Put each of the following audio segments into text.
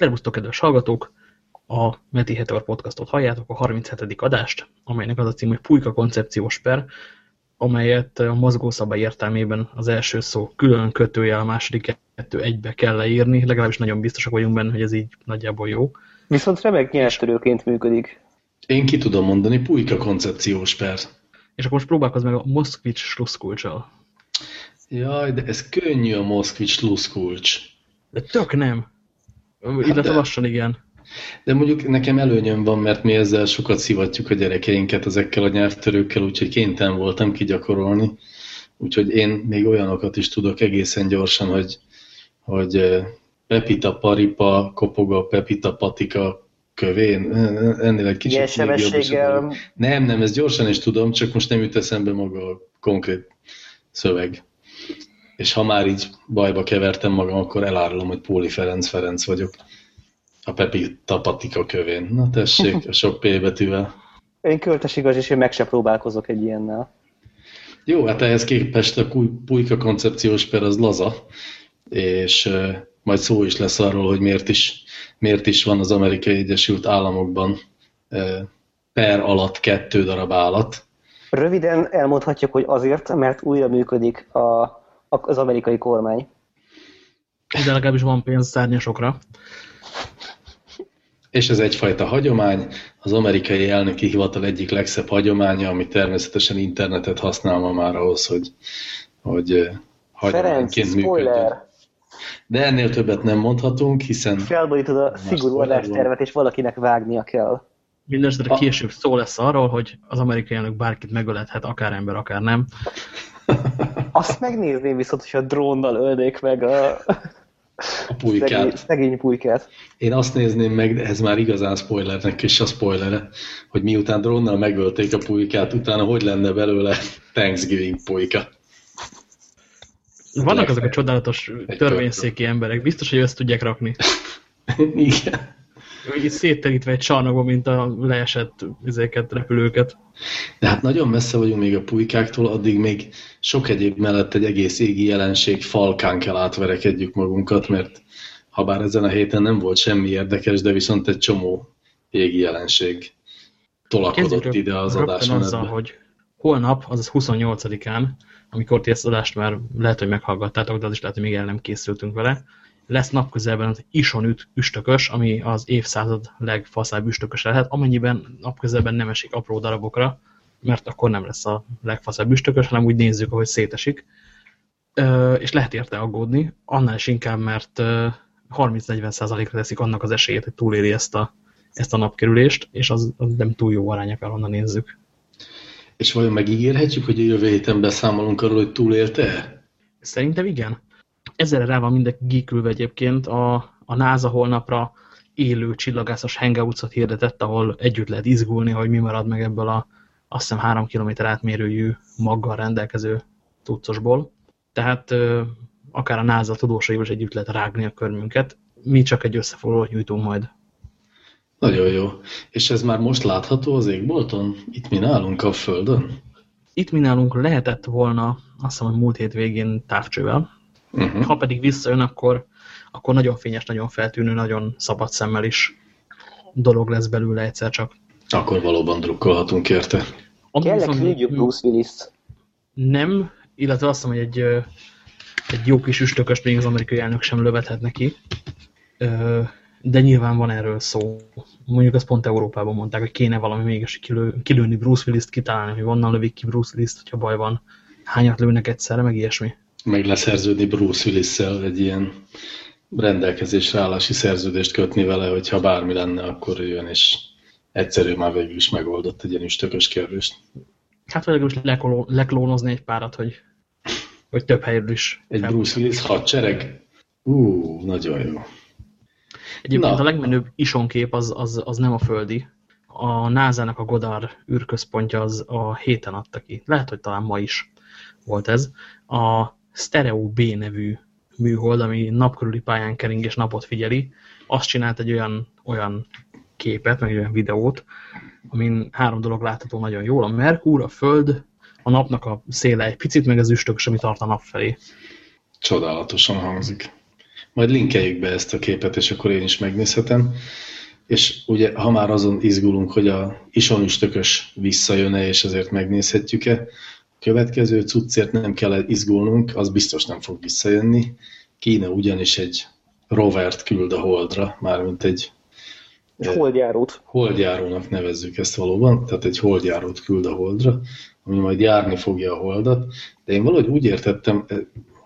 Szervusztok, kedves hallgatók! A Meti Heteor podcastot halljátok, a 37. adást, amelynek az a cím, hogy Pulyka koncepciós per, amelyet a mozgószabály értelmében az első szó külön kötője, a második kettő egybe kell leírni, legalábbis nagyon biztosak vagyunk benne, hogy ez így nagyjából jó. Viszont remek nyelvtörőként működik. Én ki tudom mondani, Pulyka koncepciós per. És akkor most próbálkozz meg a Moszkvics sluszkulcsal. Jaj, de ez könnyű a Moszkvics sluszkulcs. De tök nem. Illetve de, lassan igen. De mondjuk nekem előnyöm van, mert mi ezzel sokat szivatjuk a gyerekeinket ezekkel a nyelvtörőkkel, úgyhogy kénytelen voltam kigyakorolni. Úgyhogy én még olyanokat is tudok egészen gyorsan, hogy, hogy Pepita Paripa, Kopoga, Pepita Patika kövén. Ennél egy kicsit Ilyen sebességgel... Nem, nem, ezt gyorsan is tudom, csak most nem jut eszembe maga a konkrét szöveg. És ha már így bajba kevertem magam, akkor elárulom, hogy Póli Ferenc Ferenc vagyok. A Pepi Tapatika kövén. Na tessék, a sok P betűvel. Én költes igaz, és én meg se próbálkozok egy ilyennel. Jó, hát ehhez képest a pulyka koncepciós per az laza, és majd szó is lesz arról, hogy miért is, miért is van az Amerikai Egyesült Államokban uh, per alatt kettő darab állat. Röviden elmondhatjuk, hogy azért, mert újra működik a az amerikai kormány. De legalábbis van pénz szárnyasokra. És ez egyfajta hagyomány, az amerikai elnöki hivatal egyik legszebb hagyománya, ami természetesen internetet használ ma már ahhoz, hogy, hogy hagyományként működjön. De ennél többet nem mondhatunk, hiszen... Felborítod a szigorú adástervet, és valakinek vágnia kell. Mindenesetre később szó lesz arról, hogy az amerikai elnök bárkit megölethet, akár ember, akár nem. Azt megnézném viszont, hogyha drónnal ölnék meg a, a pulykát. Szegény, szegény pulykát. Én azt nézném meg, de ez már igazán spoilernek és a spoilere, hogy miután drónnal megölték a pulykát, utána hogy lenne belőle Thanksgiving pulyka. Vannak azok a csodálatos törvényszéki emberek, biztos, hogy ezt tudják rakni. Igen így szétterítve egy csarnokban, mint a leesett üzéket, repülőket. De hát nagyon messze vagyunk még a pulykáktól, addig még sok egyéb mellett egy egész égi jelenség falkán kell átverekedjük magunkat, mert ha bár ezen a héten nem volt semmi érdekes, de viszont egy csomó égi jelenség tolakodott Kezdjük ide az adásmenetbe. azzal, hogy holnap, azaz 28-án, amikor ti ezt adást már lehet, hogy meghallgattátok, de az is lehet, hogy még el nem készültünk vele, lesz napközelben az ison üstökös, ami az évszázad legfaszább üstökös lehet, amennyiben napközelben nem esik apró darabokra, mert akkor nem lesz a legfaszább üstökös, hanem úgy nézzük, ahogy szétesik. És lehet érte aggódni, annál is inkább, mert 30-40%-ra teszik annak az esélyét, hogy túléri ezt a, ezt a napkerülést, és az, az nem túl jó aránya kell, onnan nézzük. És vajon megígérhetjük, hogy a jövő héten beszámolunk arról, hogy túlélte? Szerintem igen ezzel rá van mindenki gíkülve egyébként. A, a NASA holnapra élő csillagászos hangouts hirdetett, ahol együtt lehet izgulni, hogy mi marad meg ebből a azt hiszem három kilométer átmérőjű maggal rendelkező tucosból. Tehát ö, akár a NASA tudósaival is együtt lehet rágni a körmünket. Mi csak egy összefoglalót nyújtunk majd. Nagyon jó. És ez már most látható az égbolton? Itt mi nálunk a Földön? Itt mi nálunk lehetett volna, azt hiszem, hogy múlt hét végén távcsővel, Uh -huh. Ha pedig visszajön, akkor, akkor nagyon fényes, nagyon feltűnő, nagyon szabad szemmel is dolog lesz belőle egyszer csak. Akkor valóban drukkolhatunk érte. Kellek hívjuk Bruce willis -t. Nem, illetve azt mondom, hogy egy, egy jó kis üstököst még az amerikai elnök sem lövethet neki. De nyilván van erről szó. Mondjuk azt pont Európában mondták, hogy kéne valami mégis kilő, kilőni Bruce Willis-t, kitalálni, hogy onnan lövik ki Bruce Willis-t, hogyha baj van. Hányat lőnek egyszerre, meg ilyesmi meg leszerződni Bruce willis egy ilyen rendelkezésre állási szerződést kötni vele, hogyha bármi lenne, akkor jön, és egyszerű már végül is megoldott egy ilyen üstökös kérdést. Hát vagy most leklónozni egy párat, hogy, hogy több helyről is. Egy Bruce Willis hadsereg? Ú, nagyon jó. Egyébként Na. a legmenőbb isonkép az, az, az nem a földi. A NASA-nak a Godard űrközpontja az a héten adta ki. Lehet, hogy talán ma is volt ez. A Stereo B nevű műhold, ami napkörüli pályán kering és napot figyeli, azt csinált egy olyan, olyan képet, meg egy olyan videót, amin három dolog látható nagyon jól. A Merkur, a Föld, a napnak a széle egy picit, meg az üstök, ami tart a nap felé. Csodálatosan hangzik. Majd linkeljük be ezt a képet, és akkor én is megnézhetem. És ugye, ha már azon izgulunk, hogy a isonüstökös visszajön-e, és ezért megnézhetjük-e, következő cuccért nem kell izgulnunk, az biztos nem fog visszajönni. Kína ugyanis egy rovert küld a holdra, mármint egy holdjárót. Holdjárónak nevezzük ezt valóban, tehát egy holdjárót küld a holdra, ami majd járni fogja a holdat, de én valahogy úgy értettem,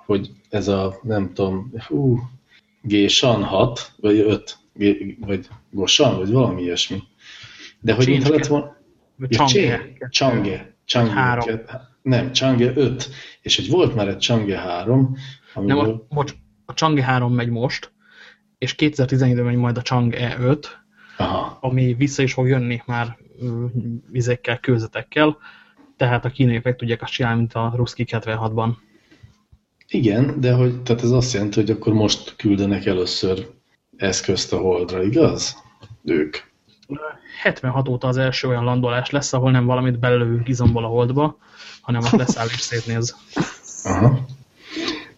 hogy ez a, nem tudom, hú, G-san 6, vagy 5, G, vagy Gosan, vagy valami ilyesmi. De hogy mintha lett volna... Chang'e. Chang'e. Chang'e. Nem, Chang'e 5. És hogy volt már egy Chang'e 3, amiből... Nem, most a Chang'e 3 megy most, és 2017-ben megy majd a Chang'e 5, Aha. ami vissza is fog jönni már vizekkel, kőzetekkel, tehát a kínaiak meg tudják azt csinálni, mint a Ruszki 76-ban. Igen, de hogy, tehát ez azt jelenti, hogy akkor most küldenek először eszközt a Holdra, igaz? Ők. 76 óta az első olyan landolás lesz, ahol nem valamit belőlünk izomból a Holdba, hanem ott leszáll és szétnéz. Aha.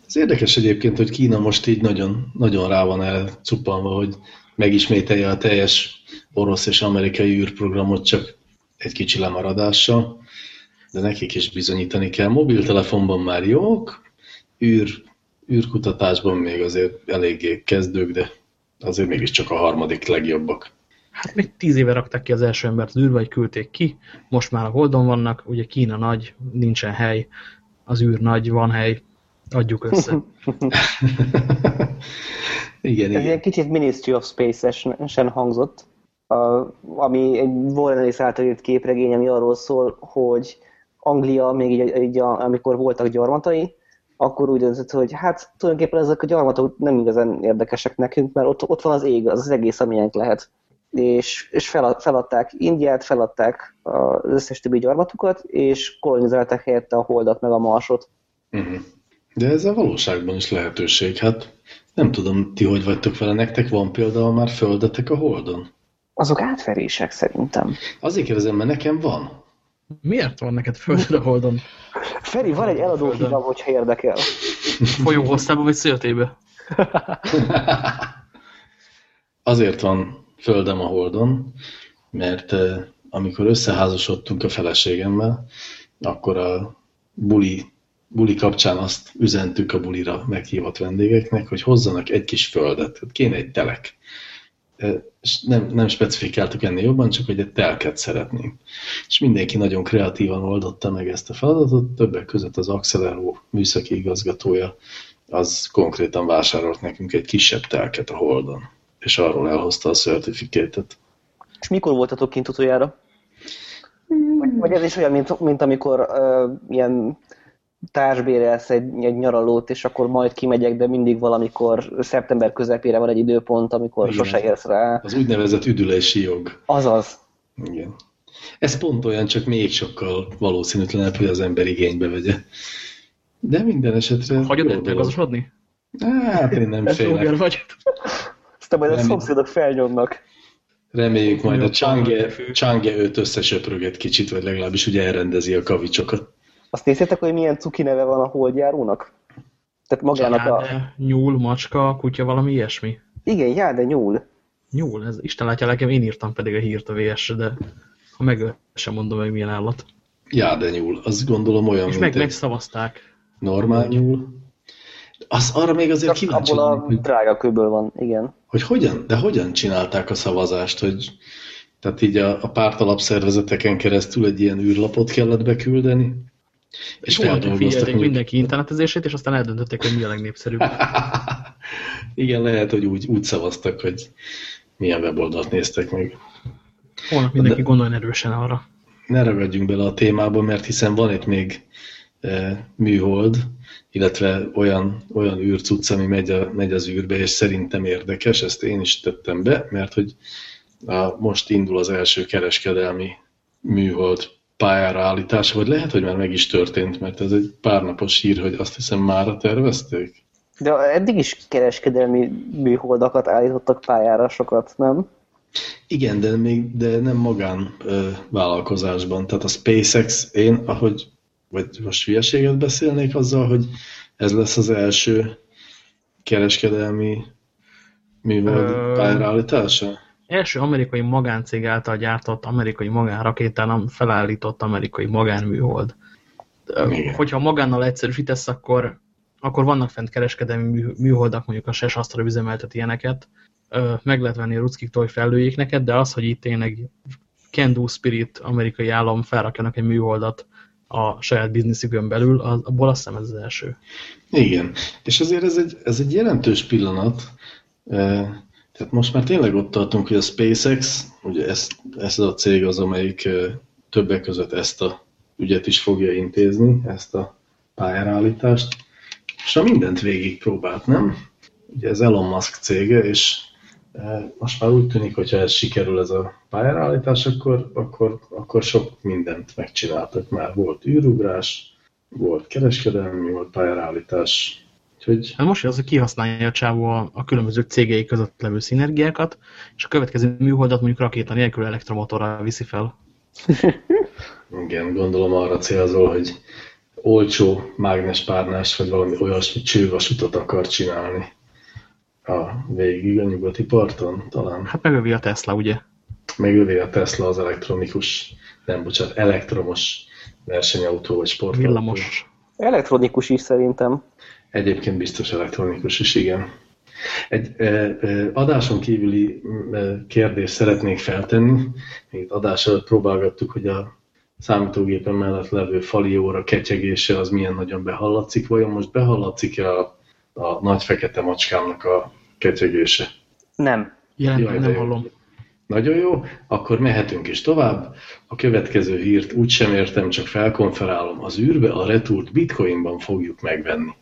Ez érdekes egyébként, hogy Kína most így nagyon, nagyon rá van elcuppanva, hogy megismételje a teljes orosz és amerikai űrprogramot csak egy kicsi lemaradással, de nekik is bizonyítani kell. Mobiltelefonban már jók, űr, űrkutatásban még azért eléggé kezdők, de azért mégiscsak a harmadik legjobbak. Hát még tíz éve rakták ki az első embert az űrbe, vagy küldték ki, most már a Holdon vannak, ugye Kína nagy, nincsen hely, az űr nagy, van hely, adjuk össze. igen, Ez igen. egy kicsit Ministry of Space-esen hangzott, a, ami egy Warren által írt képregény, ami arról szól, hogy Anglia még így, így a, amikor voltak gyarmatai, akkor úgy döntött, hogy hát tulajdonképpen ezek a gyarmatok nem igazán érdekesek nekünk, mert ott, ott van az ég, az, az egész, amilyen lehet. És, és fel, feladták Indiát, feladták az összes többi gyarmatukat, és kolonizálták helyette a Holdat meg a Marsot. Mhm. De ez a valóságban is lehetőség. Hát nem tudom, ti hogy vagytok vele, nektek van például már földetek a Holdon? Azok átverések szerintem. Azért kérdezem, mert nekem van. Miért van neked földre a Holdon? Feri, van egy eladó híram, hogyha érdekel. Folyó hoztába vagy széltébe? Azért van földem a Holdon, mert amikor összeházasodtunk a feleségemmel, akkor a buli, buli kapcsán azt üzentük a bulira meghívott vendégeknek, hogy hozzanak egy kis földet, kéne egy telek és nem, nem specifikáltuk ennél jobban, csak hogy egy telket szeretnénk. És mindenki nagyon kreatívan oldotta meg ezt a feladatot, többek között az Acceleró műszaki igazgatója, az konkrétan vásárolt nekünk egy kisebb telket a Holdon, és arról elhozta a certifikétet. És mikor voltatok kint utoljára? Vagy, vagy ez is olyan, mint, mint amikor uh, ilyen társbérelsz egy, egy nyaralót, és akkor majd kimegyek, de mindig valamikor szeptember közepére van egy időpont, amikor Igen. sose érsz rá. Az úgynevezett üdülési jog. Azaz. Igen. Ez pont olyan, csak még sokkal valószínűtlenebb, hogy az ember igénybe vegye. De minden esetre... Hagyod egy megazosodni? Hát én nem félek. vagy. Aztán majd a szomszédok felnyomnak. Reméljük majd a Change, Change 5 összesöpröget kicsit, vagy legalábbis ugye elrendezi a kavicsokat. Azt néztétek, hogy milyen cuki neve van a holdjárónak? Tehát magának Jáde, a... nyúl, macska, kutya, valami ilyesmi? Igen, já, de nyúl. Nyúl, ez Isten látja nekem, én írtam pedig a hírt a vs de ha meg sem mondom meg milyen állat. Já, de nyúl, azt gondolom olyan, És meg egy... megszavazták. Normál nyúl. Az, arra még azért kíváncsi Abból a hogy, drága kőből van, igen. Hogy hogyan, de hogyan csinálták a szavazást, hogy tehát így a, a pártalapszervezeteken keresztül egy ilyen űrlapot kellett beküldeni? És feldolgoztak mindenki internetezését, és aztán eldöntötték, hogy mi a legnépszerűbb. Igen, lehet, hogy úgy, úgy szavaztak, hogy milyen weboldalt néztek meg. Holnap mindenki De gondoljon erősen arra. Ne ragadjunk bele a témába, mert hiszen van itt még műhold, illetve olyan, olyan űrcuc, ami megy, a, megy az űrbe, és szerintem érdekes, ezt én is tettem be, mert hogy a, most indul az első kereskedelmi műhold pályára állítása, vagy lehet, hogy már meg is történt, mert ez egy pár napos hír, hogy azt hiszem mára tervezték. De eddig is kereskedelmi műholdakat állítottak pályára sokat, nem? Igen, de, még, de nem magán ö, vállalkozásban. Tehát a SpaceX, én, ahogy, vagy most hülyeséget beszélnék azzal, hogy ez lesz az első kereskedelmi műhold pályállítása? Első amerikai magáncég által gyártott amerikai magánrakétán felállított amerikai magánműhold. Igen. Hogyha magánnal egyszerűsítesz, akkor, akkor vannak fent kereskedelmi műholdak, mondjuk a SES Astra üzemeltet ilyeneket, meg lehet venni a ruckiktól, hogy neked, de az, hogy itt tényleg Can Do Spirit amerikai állam felrakjanak egy műholdat a saját bizniszükön belül, az, abból azt hiszem ez az első. Igen, és azért ez egy, ez egy jelentős pillanat, tehát most már tényleg ott tartunk, hogy a SpaceX, ugye ez, ez a cég az, amelyik többek között ezt a ügyet is fogja intézni, ezt a pályárállítást, és a mindent végig próbált, nem? Ugye ez Elon Musk cége, és most már úgy tűnik, hogyha ez sikerül ez a pályárállítás, akkor, akkor, akkor sok mindent megcsináltak már. Volt űrugrás, volt kereskedelmi, volt pályárállítás. Úgyhogy... Hát most az, hogy kihasználja a csávó a, a különböző cégei között levő szinergiákat, és a következő műholdat mondjuk rakéta nélkül elektromotorral viszi fel. Igen, gondolom arra célzol, hogy olcsó mágnespárnás, vagy valami olyasmi csővasutat akar csinálni a végig a nyugati parton talán. Hát megövi a Tesla, ugye? Megövi a Tesla az elektronikus, nem bocsánat, elektromos versenyautó vagy sportautó. Villamos. Elektronikus is szerintem. Egyébként biztos elektronikus is, igen. Egy adáson kívüli eh, kérdést szeretnék feltenni. Még adás előtt próbálgattuk, hogy a számítógépen mellett levő fali óra ketyegése az milyen nagyon behallatszik. Vajon most behallatszik-e a, a nagy fekete macskámnak a ketyegése? Nem. Jelentem, nem hallom. Nagyon jó, akkor mehetünk is tovább. A következő hírt úgy sem értem, csak felkonferálom. Az űrbe a retúrt bitcoinban fogjuk megvenni.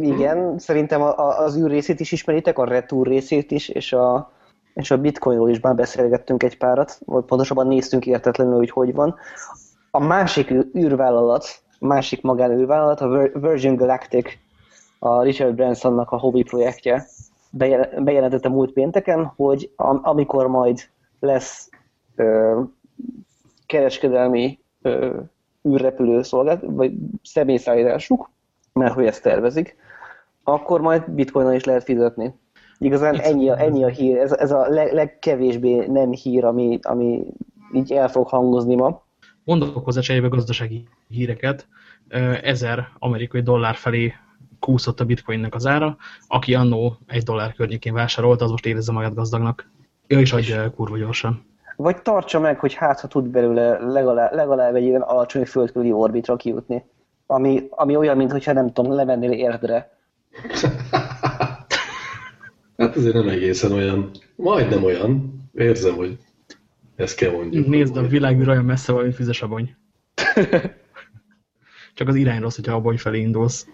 Igen, szerintem a, a, az űr részét is ismeritek, a retúr részét is, és a, és a bitcoinról is már beszélgettünk egy párat, vagy pontosabban néztünk értetlenül, hogy hogy van. A másik űrvállalat, másik magánűrvállalat, a Virgin Galactic, a Richard Bransonnak a hobby projektje, bejelentette múlt pénteken, hogy amikor majd lesz ö, kereskedelmi ö, űrrepülő szolgált, vagy személyszállításuk, mert hogy ezt tervezik, akkor majd bitcoinon is lehet fizetni. Igazán ennyi a, ennyi a hír, ez, ez a leg, legkevésbé nem hír, ami, ami így el fog hangozni ma. Mondok hozzá cserébe gazdasági híreket. Ezer amerikai dollár felé kúszott a bitcoinnek az ára, aki annó egy dollár környékén vásárolta, az most érezze magát gazdagnak. Ő is adja kurva gyorsan. Vagy tartsa meg, hogy hát ha tud belőle legalább, legalább egy ilyen alacsony földkörüli orbitra kijutni. Ami, ami olyan, mintha nem tudom, levennél érdre. hát azért nem egészen olyan, majdnem olyan. Érzem, hogy ezt kell mondjuk. Nézd, a világ olyan messze van, mint füzes. Csak az irány rossz, hogyha abony felé indulsz.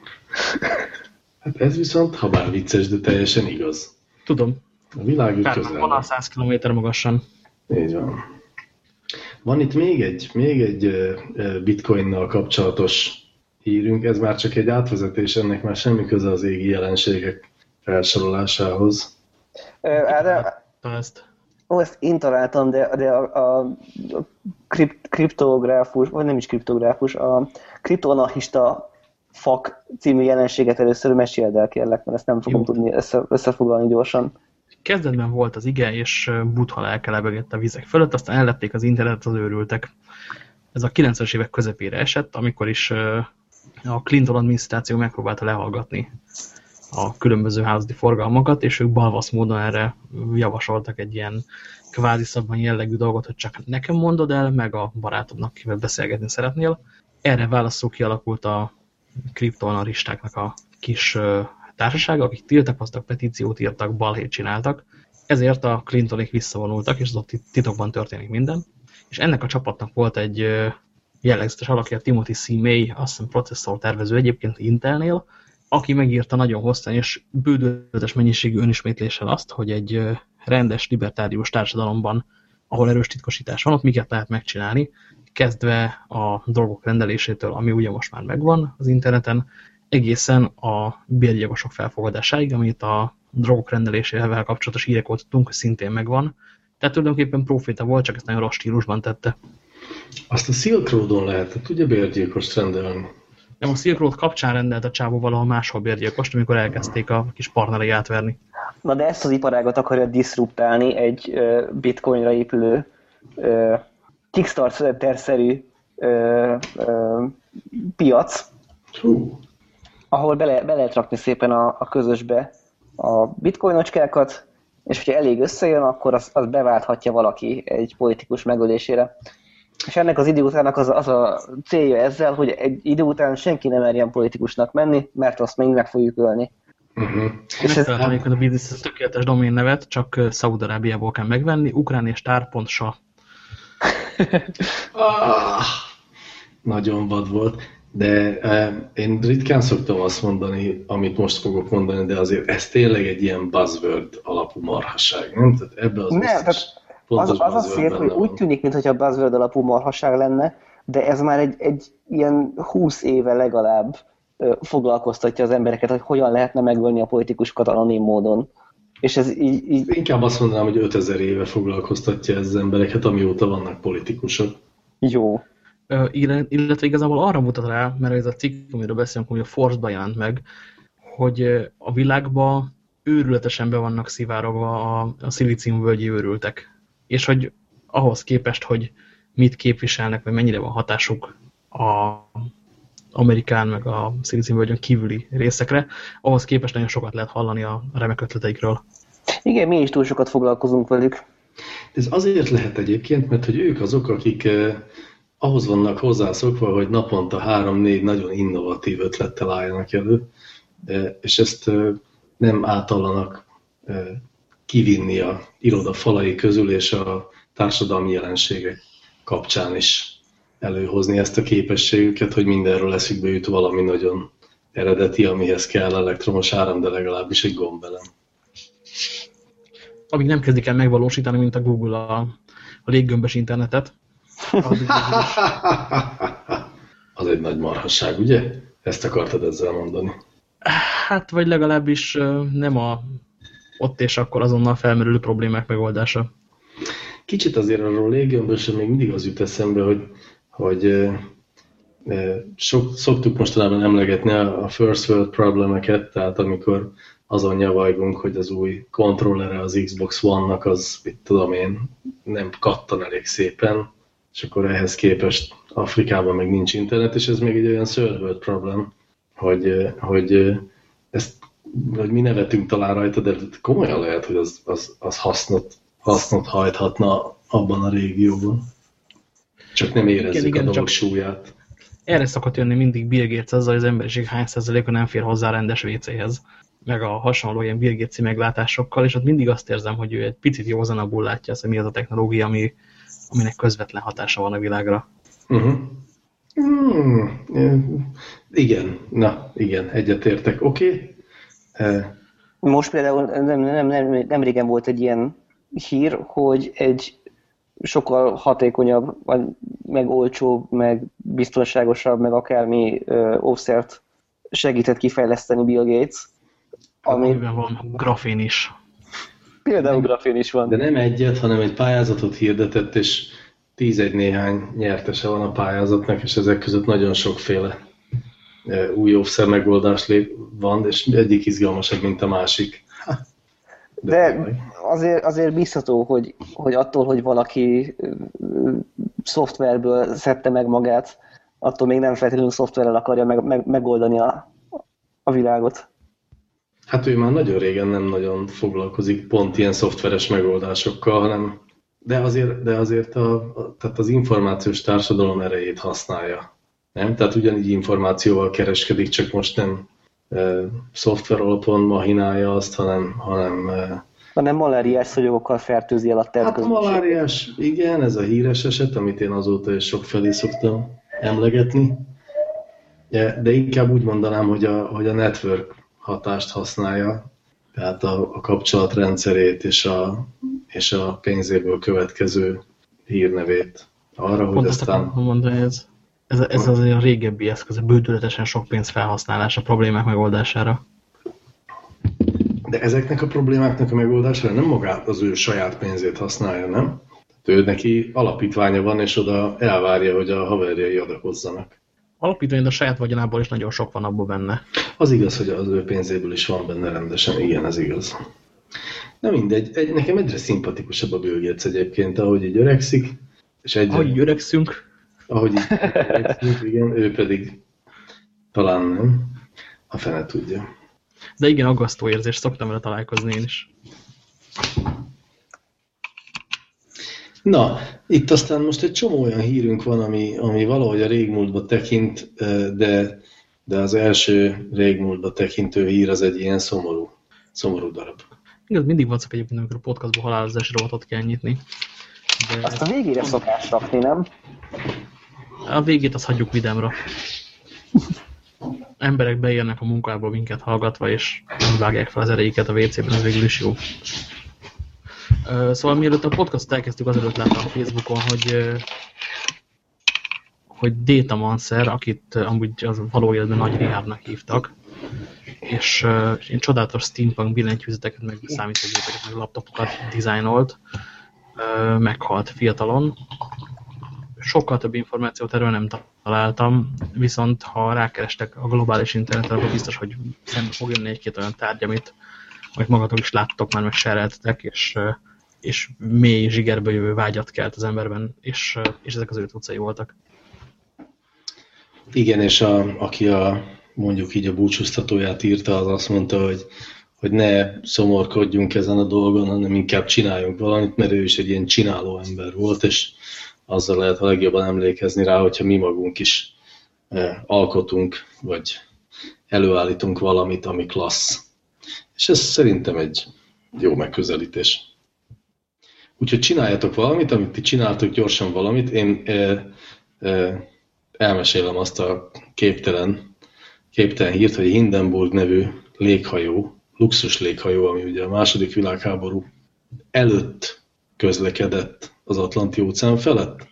Hát ez viszont, ha bár vicces, de teljesen igaz. Tudom. A világ közel. Van a 100 km magasan. Így van. Van itt még egy, még egy bitcoinnal kapcsolatos hírünk, ez már csak egy átvezetés, ennek már semmi köze az égi jelenségek felsorolásához. Erre, ezt. Ó, ezt én találtam, de, de a, a kript, kriptográfus, vagy nem is kriptográfus, a kriptonahista fak című jelenséget először meséld el, kérlek, mert ezt nem fogom Jó. tudni össze, összefoglalni gyorsan. Kezdetben volt az ige, és Butha elkelebegett a vizek fölött, aztán ellették az internetet az őrültek. Ez a 90-es évek közepére esett, amikor is a Clinton adminisztráció megpróbálta lehallgatni a különböző házadi forgalmakat, és ők balvasz módon erre javasoltak egy ilyen kvázi szabvány jellegű dolgot, hogy csak nekem mondod el, meg a barátodnak, kivel beszélgetni szeretnél. Erre válaszul kialakult a kriptoanaristáknak a kis társaság, akik tiltakoztak, petíciót írtak, balhét csináltak, ezért a Clintonik visszavonultak, és az ott titokban történik minden. És ennek a csapatnak volt egy jellegzetes alakja, Timothy C. May, azt hiszem processzor tervező egyébként Intelnél, aki megírta nagyon hosszan és bődöletes mennyiségű önismétléssel azt, hogy egy rendes, libertárius társadalomban, ahol erős titkosítás van, ott miket lehet megcsinálni, kezdve a dolgok rendelésétől, ami ugye most már megvan az interneten, egészen a bérjogosok felfogadásáig, amit a drogok rendelésével kapcsolatos hírek tudtunk, szintén megvan. Tehát tulajdonképpen proféta volt, csak ezt nagyon rossz stílusban tette. Azt a Silk Roadon lehetett ugye bérgyilkost rendelni? Nem, a Silk Road kapcsán rendelt a csávó valahol máshol bérgyilkost, amikor elkezdték a kis partnerei átverni. Na de ezt az iparágat akarja diszruptálni egy uh, bitcoinra épülő uh, Kickstarter-szerű uh, uh, piac, Hú. ahol bele, be lehet rakni szépen a, a közösbe a bitcoinocskákat, és hogyha elég összejön, akkor az, az beválthatja valaki egy politikus megölésére. És ennek az idő utánnak az, az a célja ezzel, hogy egy idő után senki nem merjen politikusnak menni, mert azt még meg fogjuk ölni. Uh-huh. És ez a business tökéletes domén nevet, csak Szaudarábiából kell megvenni, ukrán és tár.sa. ah, nagyon vad volt. De eh, én ritkán szoktam azt mondani, amit most fogok mondani, de azért ez tényleg egy ilyen buzzword alapú marhaság, nem? Tehát ebbe az nem, tehát az, az a szép, hogy úgy tűnik, mintha buzzword alapú marhaság lenne, de ez már egy, egy ilyen húsz éve legalább foglalkoztatja az embereket, hogy hogyan lehetne megölni a politikusokat anonim módon. És ez így, így... Inkább azt mondanám, hogy 5000 éve foglalkoztatja ez az embereket, amióta vannak politikusok. Jó. illetve igazából arra mutat rá, mert ez a cikk, amiről beszélünk, hogy a Force-ba jelent meg, hogy a világban őrületesen be vannak szivárogva a, a szilíciumvölgyi őrültek és hogy ahhoz képest, hogy mit képviselnek, vagy mennyire van hatásuk a Amerikán, meg a Szilíciumvölgyön kívüli részekre, ahhoz képest nagyon sokat lehet hallani a remek ötleteikről. Igen, mi is túl sokat foglalkozunk velük. Ez azért lehet egyébként, mert hogy ők azok, akik eh, ahhoz vannak hozzászokva, hogy naponta három-négy nagyon innovatív ötlettel álljanak elő, eh, és ezt eh, nem átallanak kivinni a iroda falai közül, és a társadalmi jelenségek kapcsán is előhozni ezt a képességüket, hogy mindenről eszükbe jut valami nagyon eredeti, amihez kell elektromos áram, de legalábbis egy gombelem. Amíg nem kezdik el megvalósítani, mint a Google a, a léggömbös internetet. Az egy nagy marhasság, ugye? Ezt akartad ezzel mondani? Hát, vagy legalábbis nem a ott és akkor azonnal felmerülő problémák megoldása. Kicsit azért arról léggömbösen még mindig az jut eszembe, hogy, hogy sok, szoktuk mostanában emlegetni a first world problémeket, tehát amikor azon nyavajgunk, hogy az új kontrollere az Xbox One-nak az, mit tudom én, nem kattan elég szépen, és akkor ehhez képest Afrikában meg nincs internet, és ez még egy olyan third world problem, hogy, hogy ezt vagy mi nevetünk talán rajta, de komolyan lehet, hogy az, az, az hasznot, hasznot hajthatna abban a régióban. Csak nem érezzük igen, igen, a dolog súlyát. Erre szokott jönni mindig Bill Gates azzal, hogy az emberiség hány százaléka nem fér hozzá a rendes WC-hez, meg a hasonló ilyen Bill Gates meglátásokkal, és ott mindig azt érzem, hogy ő egy picit józanabbul látja azt, hogy mi az a technológia, ami, aminek közvetlen hatása van a világra. Uh -huh. hmm. Igen, na, igen, egyetértek. Oké, okay. Most például nem, nem, nem, nem régen volt egy ilyen hír, hogy egy sokkal hatékonyabb, vagy meg olcsóbb, meg biztonságosabb, meg akármi uh, offszert segített kifejleszteni Bill Gates. Ami... Amiben van grafén is. Például grafén is van. De nem egyet, hanem egy pályázatot hirdetett, és tíz-egy néhány nyertese van a pályázatnak, és ezek között nagyon sokféle új offszer megoldás van, és egyik izgalmasabb, mint a másik. De, De azért, azért biztató, hogy, hogy attól, hogy valaki szoftverből szedte meg magát, attól még nem feltétlenül szoftverrel akarja meg, meg, megoldani a, a világot. Hát ő már nagyon régen nem nagyon foglalkozik pont ilyen szoftveres megoldásokkal, hanem de azért, de azért a, a, tehát az információs társadalom erejét használja nem? Tehát ugyanígy információval kereskedik, csak most nem e, szoftver alapon mahinálja azt, hanem, hanem e, hanem maláriás szagyogokkal fertőzi el a tervközösség. Hát a maláriás, igen, ez a híres eset, amit én azóta is sok felé szoktam emlegetni. De, de inkább úgy mondanám, hogy a, hogy a network hatást használja, tehát a, a kapcsolatrendszerét és a, és a pénzéből következő hírnevét. Arra, Pont hogy aztán... mondani, ez ez, ez az a régebbi eszköz, a bődületesen sok pénz felhasználása problémák megoldására. De ezeknek a problémáknak a megoldására nem magát az ő saját pénzét használja, nem? Ő neki alapítványa van, és oda elvárja, hogy a haverjai adakozzanak. alapítvány, a saját vagyonából is nagyon sok van abban benne. Az igaz, hogy az ő pénzéből is van benne rendesen, igen, ez igaz. Na mindegy, egy, nekem egyre szimpatikusabb a Bill Gates egyébként, ahogy így öregszik, és egyre... Ahogy öregszünk. Ahogy így igen, ő pedig talán nem, a fene tudja. De igen, aggasztó érzés, szoktam vele találkozni én is. Na, itt aztán most egy csomó olyan hírünk van, ami, ami valahogy a régmúltba tekint, de, de az első régmúltba tekintő hír az egy ilyen szomorú, szomorú darab. Igaz, mindig van egyébként, amikor a podcastból halálozási rovatot kell nyitni. De... Azt a végére szokás rakni, nem? A végét azt hagyjuk vidámra. Emberek beérnek a munkába minket hallgatva, és vágják fel az erejéket a WC-ben, ez végül is jó. Szóval mielőtt a podcast elkezdtük, azelőtt láttam Facebookon, hogy hogy Datamancer, akit amúgy az való életben Nagy Rihárnak hívtak, és uh, én csodálatos steampunk billentyűzeteket, meg számítógépeket, meg laptopokat dizájnolt, uh, meghalt fiatalon. Sokkal több információt erről nem találtam, viszont ha rákerestek a globális internetre, akkor biztos, hogy szembe fog jönni egy-két olyan tárgy, amit, amit magatok is láttok már, meg sereltetek, és, uh, és mély zsigerbe jövő vágyat kelt az emberben, és, és ezek az ő utcai voltak. Igen, és a, aki a mondjuk így a búcsúztatóját írta, az azt mondta, hogy, hogy ne szomorkodjunk ezen a dolgon, hanem inkább csináljunk valamit, mert ő is egy ilyen csináló ember volt, és azzal lehet a legjobban emlékezni rá, hogyha mi magunk is alkotunk, vagy előállítunk valamit, ami klassz. És ez szerintem egy jó megközelítés. Úgyhogy csináljatok valamit, amit ti csináltok gyorsan valamit. Én eh, eh, elmesélem azt a képtelen képtelen hírt, hogy Hindenburg nevű léghajó, luxus léghajó, ami ugye a második világháború előtt közlekedett az Atlanti óceán felett,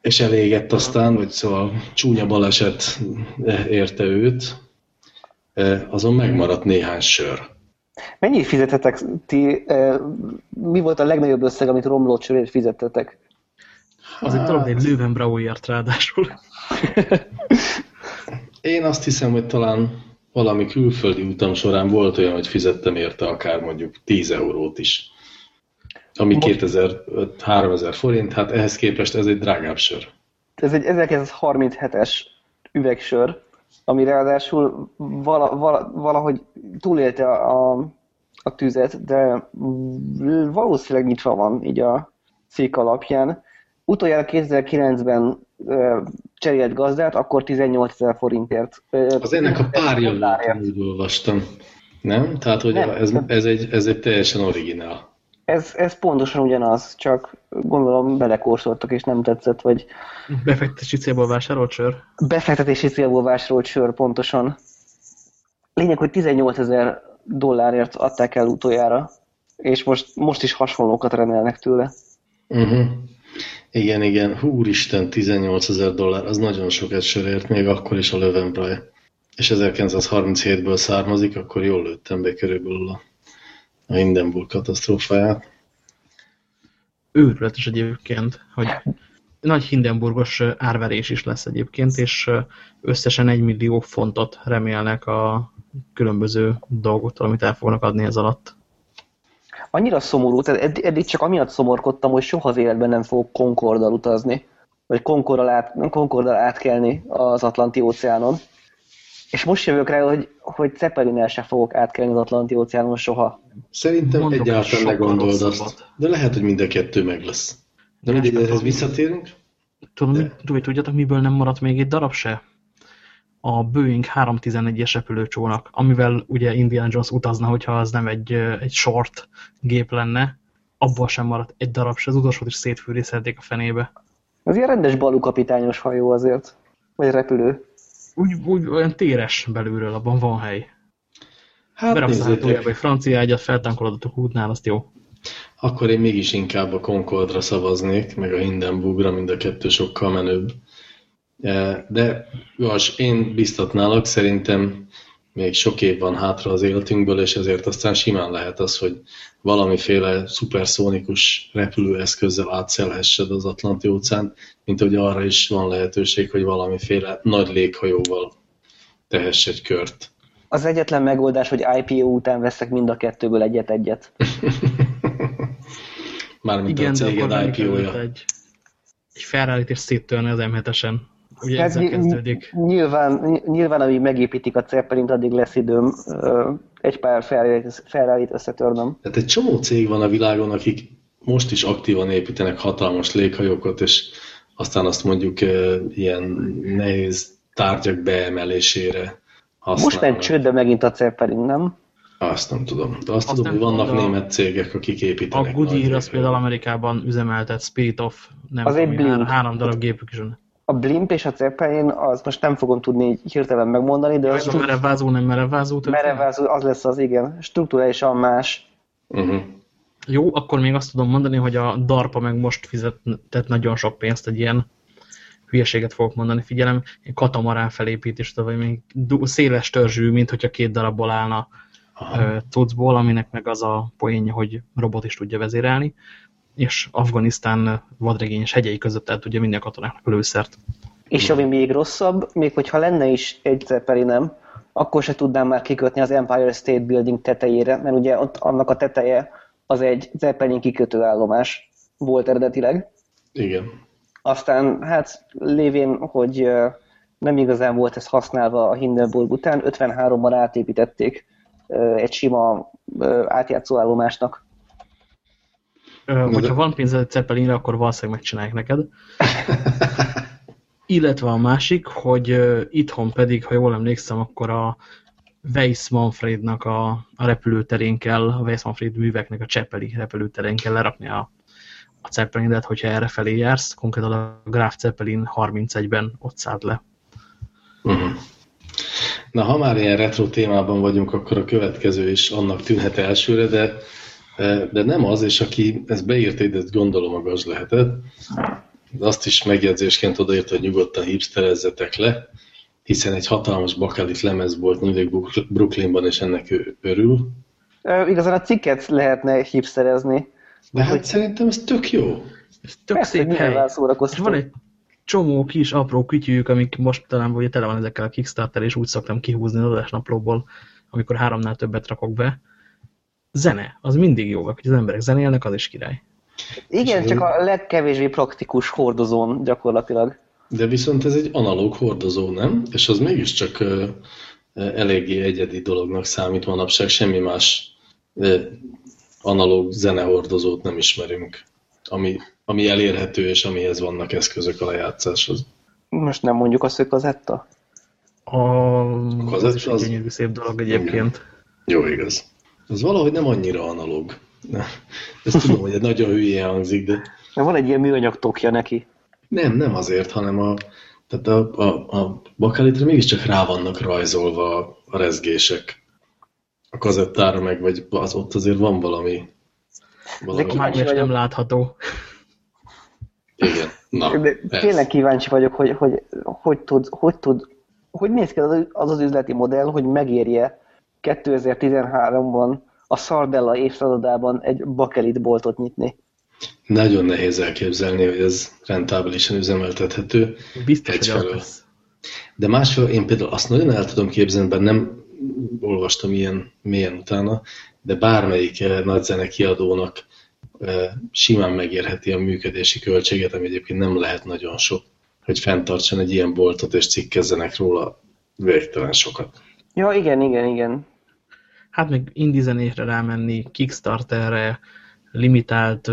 és elégett aztán, vagy szóval csúnya baleset érte őt, e, azon megmaradt néhány sör. Mennyit fizetetek ti? E, mi volt a legnagyobb összeg, amit romlott sörért fizettetek? Az egy dolog, egy Löwenbrauért ráadásul. Én azt hiszem, hogy talán valami külföldi utam során volt olyan, hogy fizettem érte akár mondjuk 10 eurót is. Ami 2000-3000 forint, hát ehhez képest ez egy drágább sör. Ez egy 1937-es üvegsör, ami ráadásul vala, vala, valahogy túlélte a, a tüzet, de valószínűleg nyitva van így a cikk alapján. Utoljára 2009-ben cserélt gazdát, akkor 18 ezer forintért. Az ennek a párja úgy olvastam. Nem? Tehát, hogy nem. Ez, ez, egy, ez egy teljesen originál. Ez, ez pontosan ugyanaz, csak gondolom belekorszoltak és nem tetszett, vagy... Befektetési célból vásárolt sör? Befektetési célból vásárolt sör, pontosan. Lényeg, hogy 18 ezer dollárért adták el utoljára, és most, most is hasonlókat remélnek tőle. Uh mhm. -huh. Igen, igen. Úristen, 18 ezer dollár, az nagyon sokat sörért, még akkor is a Löwenbräu. És 1937-ből származik, akkor jól lőttem be körülbelül a, a Hindenburg katasztrófáját. Őrületes egyébként, hogy nagy Hindenburgos árverés is lesz egyébként, és összesen egy millió fontot remélnek a különböző dolgoktól, amit el fognak adni ez alatt annyira szomorú, tehát edd eddig csak amiatt szomorkodtam, hogy soha az életben nem fogok Concorddal utazni, vagy Concorddal, át, Concorddal átkelni az Atlanti óceánon. És most jövök rá, hogy, hogy Zeppelinnel se fogok átkelni az Atlanti óceánon soha. Szerintem Mondok, egyáltalán ne gondold azt. De lehet, hogy mind a kettő meg lesz. De mindegy, ehhez visszatérünk. Tudom, de... tudjátok, miből nem maradt még egy darab se? a Boeing 311-es repülőcsónak, amivel ugye Indiana Jones utazna, hogyha az nem egy, egy short gép lenne, abból sem maradt egy darab se, az utolsót is szétfűrészelték a fenébe. Az ilyen rendes balukapitányos hajó azért, vagy repülő. Úgy, úgy olyan téres belülről, abban van hely. Hát Berapszálhatójába egy francia ágyat, feltankolod a kútnál, azt jó. Akkor én mégis inkább a Concordra szavaznék, meg a Hindenburgra, mind a kettő sokkal menőbb. De Vas, én biztatnálak, szerintem még sok év van hátra az életünkből, és ezért aztán simán lehet az, hogy valamiféle szuperszónikus repülőeszközzel átszelhessed az Atlanti óceán, mint hogy arra is van lehetőség, hogy valamiféle nagy léghajóval tehess egy kört. Az egyetlen megoldás, hogy IPO után veszek mind a kettőből egyet-egyet. Mármint Igen, a céged IPO-ja. Egy, egy Ferrari-t és széttörni az M7-esen. Ugye ezzel kezdődik. Nyilván, nyilván, amíg megépítik a Zeppelin, addig lesz időm egy pár Ferrari-t összetörnöm. Tehát egy csomó cég van a világon, akik most is aktívan építenek hatalmas léghajókat, és aztán azt mondjuk ilyen nehéz tárgyak beemelésére használnak. Most egy csődbe megint a Zeppelin, nem? Azt nem tudom. De azt, azt tudom, hogy vannak német cégek, akik építenek. A Goodyear az például Amerikában üzemeltet Spirit of, nem az tudom, három, három darab gépük is van. A Blimp és a Zeppelin, az most nem fogom tudni hirtelen megmondani, de... Az a merevvázó, nem merevvázó? Merevvázó, az lesz az, igen. Struktúrálisan más. Uh -huh. Jó, akkor még azt tudom mondani, hogy a DARPA meg most fizetett nagyon sok pénzt egy ilyen hülyeséget fogok mondani, figyelem, egy katamarán felépítést, vagy még széles törzsű, mint hogyha két darabból állna cuccból, aminek meg az a poénja, hogy robot is tudja vezérelni, és Afganisztán vadregényes hegyei között el tudja minden katonáknak a lőszert. És ami még rosszabb, még hogyha lenne is egy nem, akkor se tudnám már kikötni az Empire State Building tetejére, mert ugye ott annak a teteje az egy Zeppelin kikötőállomás volt eredetileg. Igen. Aztán hát lévén, hogy nem igazán volt ez használva a Hindenburg után, 53-ban átépítették egy sima átjátszóállomásnak. Hogyha van pénzed Zeppelinre, akkor valószínűleg megcsinálják neked. Illetve a másik, hogy itthon pedig, ha jól emlékszem, akkor a Weiss Manfrednak a, a repülőterén kell, a Weiss Manfred műveknek a Cseppeli repülőterén kell lerakni a, a Zeppelinet, hogyha erre felé jársz. Konkrétan a Graf Zeppelin 31-ben ott szállt le. Uh. -huh. Na, ha már ilyen retro témában vagyunk, akkor a következő is annak tűnhet elsőre, de, de nem az, és aki ezt beírta ide, gondolom a gaz lehetett, de azt is megjegyzésként odaírta, hogy nyugodtan hipsterezzetek le, hiszen egy hatalmas bakalit lemez volt York Brooklynban, és ennek ő örül. igazán a cikket lehetne hipsterezni. De hát hogy... szerintem ez tök jó. Ez tök Persze, szép hely. Van egy csomó kis apró kütyűjük, amik most talán vagy tele van ezekkel a Kickstarter, és úgy szoktam kihúzni az adásnaplóból, amikor háromnál többet rakok be. Zene, az mindig jó, hogy az emberek zenélnek, az is király. Igen, csak a legkevésbé praktikus hordozón gyakorlatilag. De viszont ez egy analóg hordozó, nem? És az mégiscsak eléggé egyedi dolognak számít manapság, semmi más analóg zenehordozót nem ismerünk, ami ami elérhető, és amihez vannak eszközök a lejátszáshoz. Most nem mondjuk azt, hogy kazetta? A, a kazetta az, az gyönyörű szép dolog egyébként. Igen. Jó, igaz. Az valahogy nem annyira analóg. Ezt tudom, hogy egy nagyon hülye hangzik, de... de... van egy ilyen műanyag tokja neki. Nem, nem azért, hanem a, tehát a, a, a bakalitre mégiscsak rá vannak rajzolva a, rezgések. A kazettára meg, vagy az ott azért van valami... valami de nem látható. Igen. Na, De tényleg kíváncsi vagyok, hogy hogy, hogy, tud, hogy, tud, hogy néz ki az az üzleti modell, hogy megérje 2013-ban a Sardella évszázadában egy bakelit boltot nyitni. Nagyon nehéz elképzelni, hogy ez rentábilisan üzemeltethető. Biztos, egyfelől. hogy De másfél én például azt nagyon el tudom képzelni, bár nem olvastam ilyen mélyen utána, de bármelyik eh, nagy zenekiadónak simán megérheti a működési költséget, ami egyébként nem lehet nagyon sok, hogy fenntartson egy ilyen boltot, és cikkezzenek róla végtelen sokat. Ja, igen, igen, igen. Hát meg indie zenére rámenni, Kickstarterre, limitált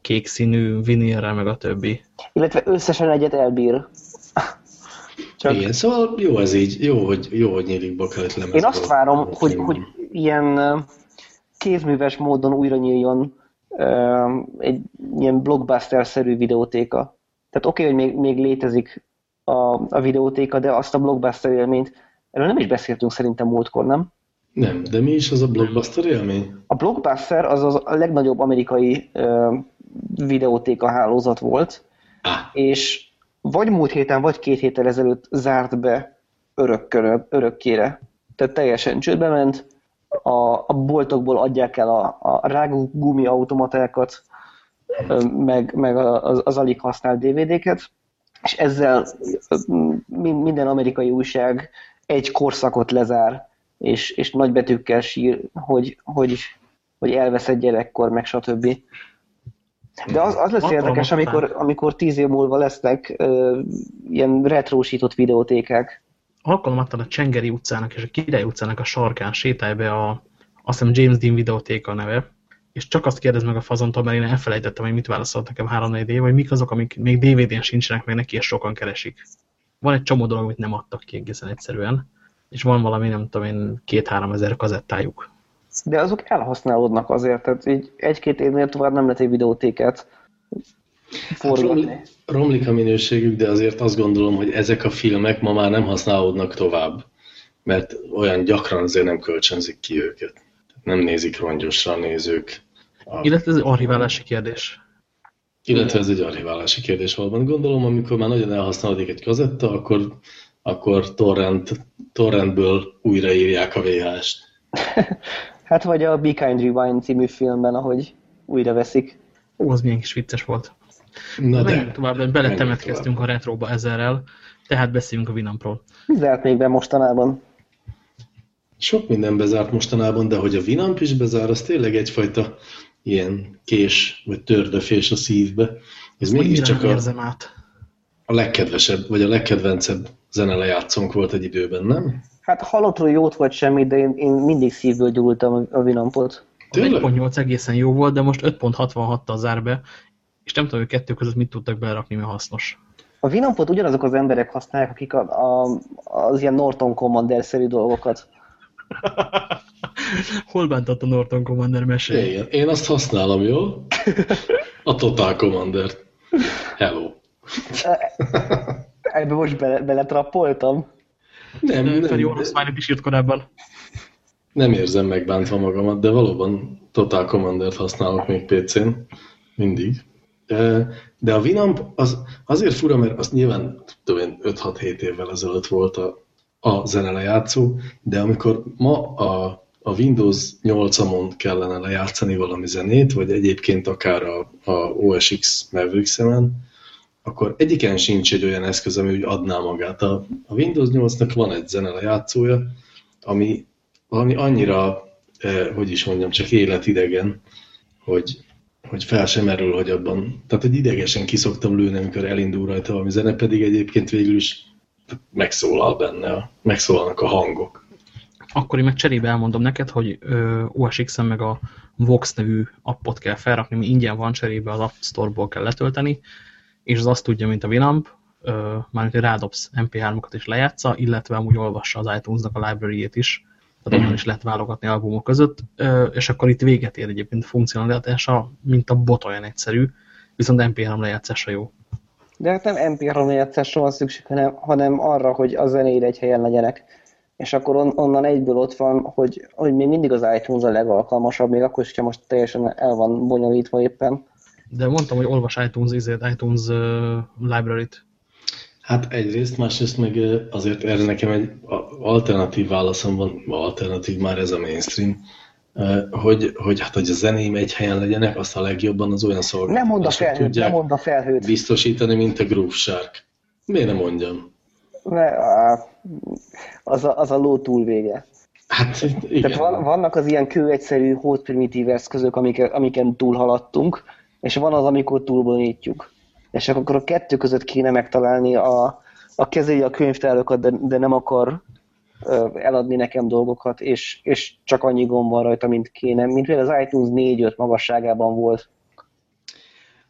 kék színű vinilre, meg a többi. Illetve összesen egyet elbír. Csak... Igen, szóval jó ez így, jó, hogy, jó, hogy nyílik Bakalit lemez. Én azt várom, hogy, hogy ilyen kézműves módon újra nyíljon egy ilyen blockbuster-szerű videótéka. Tehát oké, okay, hogy még, még létezik a, a videótéka, de azt a blockbuster élményt, erről nem is beszéltünk szerintem múltkor, nem? Nem, de mi is az a blockbuster élmény? A blockbuster az, az a legnagyobb amerikai uh, videótéka hálózat volt, ah. és vagy múlt héten, vagy két héttel ezelőtt zárt be örökkörö, örökkére. tehát teljesen csődbe ment, a, a boltokból adják el a, a rágó gumi automatákat, meg, meg az, az alig használt DVD-ket, és ezzel minden amerikai újság egy korszakot lezár, és, és nagybetűkkel sír, hogy, hogy, hogy elveszett gyerekkor, meg stb. De az, az lesz érdekes, amikor, amikor tíz év múlva lesznek ö, ilyen retrósított videótékák. Alkalmattal a Csengeri utcának és a Király utcának a sarkán sétálj be a, azt hiszem James Dean videótéka neve, és csak azt kérdez meg a fazontól, mert én elfelejtettem, hogy mit válaszolt nekem 3 4 év, vagy mik azok, amik még DVD-n sincsenek meg neki, és sokan keresik. Van egy csomó dolog, amit nem adtak ki egészen egyszerűen, és van valami, nem tudom én, két-három ezer kazettájuk. De azok elhasználódnak azért, tehát így egy-két évnél tovább nem lehet egy videótéket forgatni. Hát romlik a minőségük, de azért azt gondolom, hogy ezek a filmek ma már nem használódnak tovább, mert olyan gyakran azért nem kölcsönzik ki őket. Nem nézik rongyosra a nézők. A... Illetve ez egy archiválási kérdés. Illetve ez egy archiválási kérdés valóban. Gondolom, amikor már nagyon elhasználódik egy kazetta, akkor, akkor torrent, torrentből újraírják a VHS-t. hát vagy a Be Kind Rewind című filmben, ahogy újra veszik. Ó, az milyen kis vicces volt. Na de, de tovább, beletemetkeztünk a retróba ezerrel, tehát beszéljünk a Winampról. Zárt még be mostanában? Sok minden bezárt mostanában, de hogy a Winamp is bezár, az tényleg egyfajta ilyen kés, vagy tördöfés a szívbe. Ez mégiscsak a, át. a legkedvesebb, vagy a legkedvencebb zenelejátszónk volt egy időben, nem? Hát halottról jót vagy semmit, de én, én mindig szívből gyúltam a Winampot. A 1.8 egészen jó volt, de most 5.66-tal zár be, és nem tudom, hogy kettő között mit tudtak berakni, mert hasznos. A Winampot ugyanazok az emberek használják, akik a, a, az ilyen Norton Commander-szerű dolgokat. Hol bántott a Norton Commander mesé? Igen, én azt használom, jó? A Total Commander. Hello. Ebbe most bele, beletrappoltam. Nem, nem. Feri orosz is írt korábban. Nem érzem megbántva magamat, de valóban Total Commander-t használok még PC-n. Mindig. De a Winamp az azért fura, mert az nyilván 5-6-7 évvel ezelőtt volt a, a zene lejátszó, de amikor ma a, a Windows 8-amon kellene lejátszani valami zenét, vagy egyébként akár a, a OS X Mavericks-en, akkor egyiken sincs egy olyan eszköz, ami úgy adná magát. A, a Windows 8-nak van egy zene lejátszója, ami valami annyira, eh, hogy is mondjam, csak életidegen, hogy, hogy fel sem merül, hogy abban, tehát hogy idegesen kiszoktam lőni, amikor elindul rajta valami zene, pedig egyébként végül is megszólal benne, megszólalnak a hangok. Akkor én meg cserébe elmondom neked, hogy OSX-en meg a Vox nevű appot kell felrakni, ami ingyen van cserébe, az App Store-ból kell letölteni, és az azt tudja, mint a Winamp, mármint, hogy rádobsz MP3-okat és lejátsza, illetve amúgy olvassa az iTunes-nak a library-ét is, tehát onnan is lehet válogatni albumok között, és akkor itt véget ér egyébként a funkcionalitása, mint a bot olyan egyszerű, viszont MP3 lejátszása jó. De hát nem MP3 lejátszásra van szükség, hanem, hanem arra, hogy a zenéid egy helyen legyenek. És akkor on, onnan egyből ott van, hogy, hogy még mindig az iTunes a legalkalmasabb, még akkor is, hogyha most teljesen el van bonyolítva éppen. De mondtam, hogy olvas iTunes, izét, iTunes uh, library-t. Hát egyrészt, másrészt meg azért erre nekem egy alternatív válaszom van, alternatív már ez a mainstream, hogy, hogy, hát, hogy a zeném egy helyen legyenek, azt a legjobban az olyan szolgáltatások nem mond a felhőt, tudják nem mond a felhőt. biztosítani, mint a Groove Shark. Miért nem mondjam? Ne, az, a, az a ló túlvége. Hát, igen. Tehát van, vannak az ilyen kőegyszerű, hót primitív eszközök, amiken, amiken túlhaladtunk, és van az, amikor túlbonítjuk. És akkor a kettő között kéne megtalálni a, a kezeli a könyvtárokat, de, de nem akar eladni nekem dolgokat, és, és csak annyi gomb van rajta, mint kéne, mint például az iTunes 4-5 magasságában volt.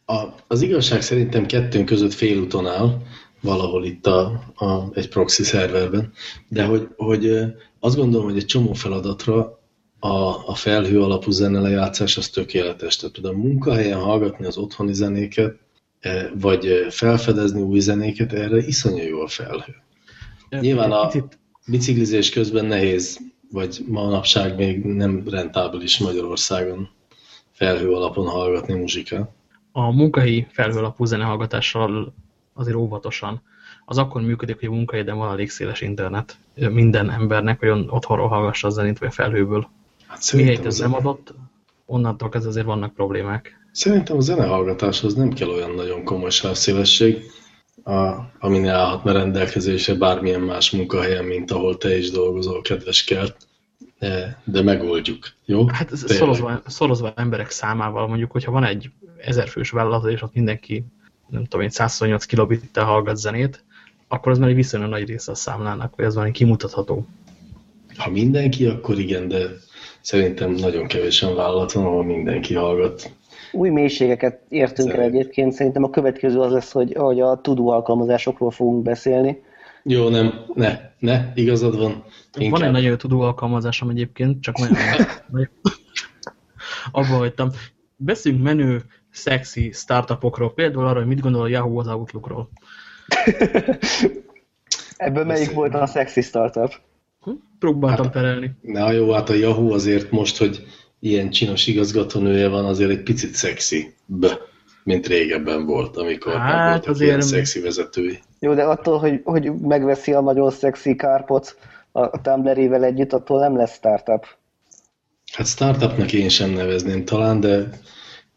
A, az igazság szerintem kettőnk között félúton áll, valahol itt a, a, egy proxy szerverben, de hogy, hogy azt gondolom, hogy egy csomó feladatra a, a felhő alapú zenelejátszás az tökéletes. Tehát tudom munkahelyen hallgatni az otthoni zenéket, vagy felfedezni új zenéket, erre iszonyú jó a felhő. Nyilván a biciklizés közben nehéz, vagy manapság még nem rentábilis Magyarországon felhő alapon hallgatni muzsikát. A munkahelyi felhő alapú zenehallgatással azért óvatosan. az akkor működik, hogy a munkahelyeden van elég széles internet minden embernek, hogy otthonról hallgassa a zenét, vagy a felhőből. Hát Mihelyt ez nem adott, onnantól kezdve azért vannak problémák. Szerintem a zenehallgatáshoz nem kell olyan nagyon komoly sávszélesség, a, ami ne állhatna rendelkezésre bármilyen más munkahelyen, mint ahol te is dolgozol, kedves kert, de, de megoldjuk, jó? Hát szorozva, szorozva emberek számával, mondjuk, hogyha van egy ezerfős vállalat, és ott mindenki, nem tudom én, 128 kilobittel hallgat zenét, akkor az már egy viszonylag nagy része a számlának, hogy ez van egy kimutatható. Ha mindenki, akkor igen, de szerintem nagyon kevésen vállalat van, ahol mindenki hallgat. Új mélységeket értünk el egyébként. Szerintem a következő az lesz, hogy, hogy a tudó alkalmazásokról fogunk beszélni. Jó, nem, ne, ne, igazad van. Inkább. Van egy nagyon jó tudó alkalmazásom egyébként, csak nagyon, nagyon abba hagytam. Beszéljünk menő, szexi startupokról, például arra, hogy mit gondol a Yahoo az Outlookról. Ebből melyik volt a szexi startup? Hm? Próbáltam hát, perelni. Na jó, hát a Yahoo azért most, hogy ilyen csinos igazgatónője van, azért egy picit szexi, B, mint régebben volt, amikor hát, voltak azért ilyen szexi vezetői. Jó, de attól, hogy, hogy megveszi a nagyon szexi kárpot a Tumblr-ével együtt, attól nem lesz startup. Hát startupnak én sem nevezném talán, de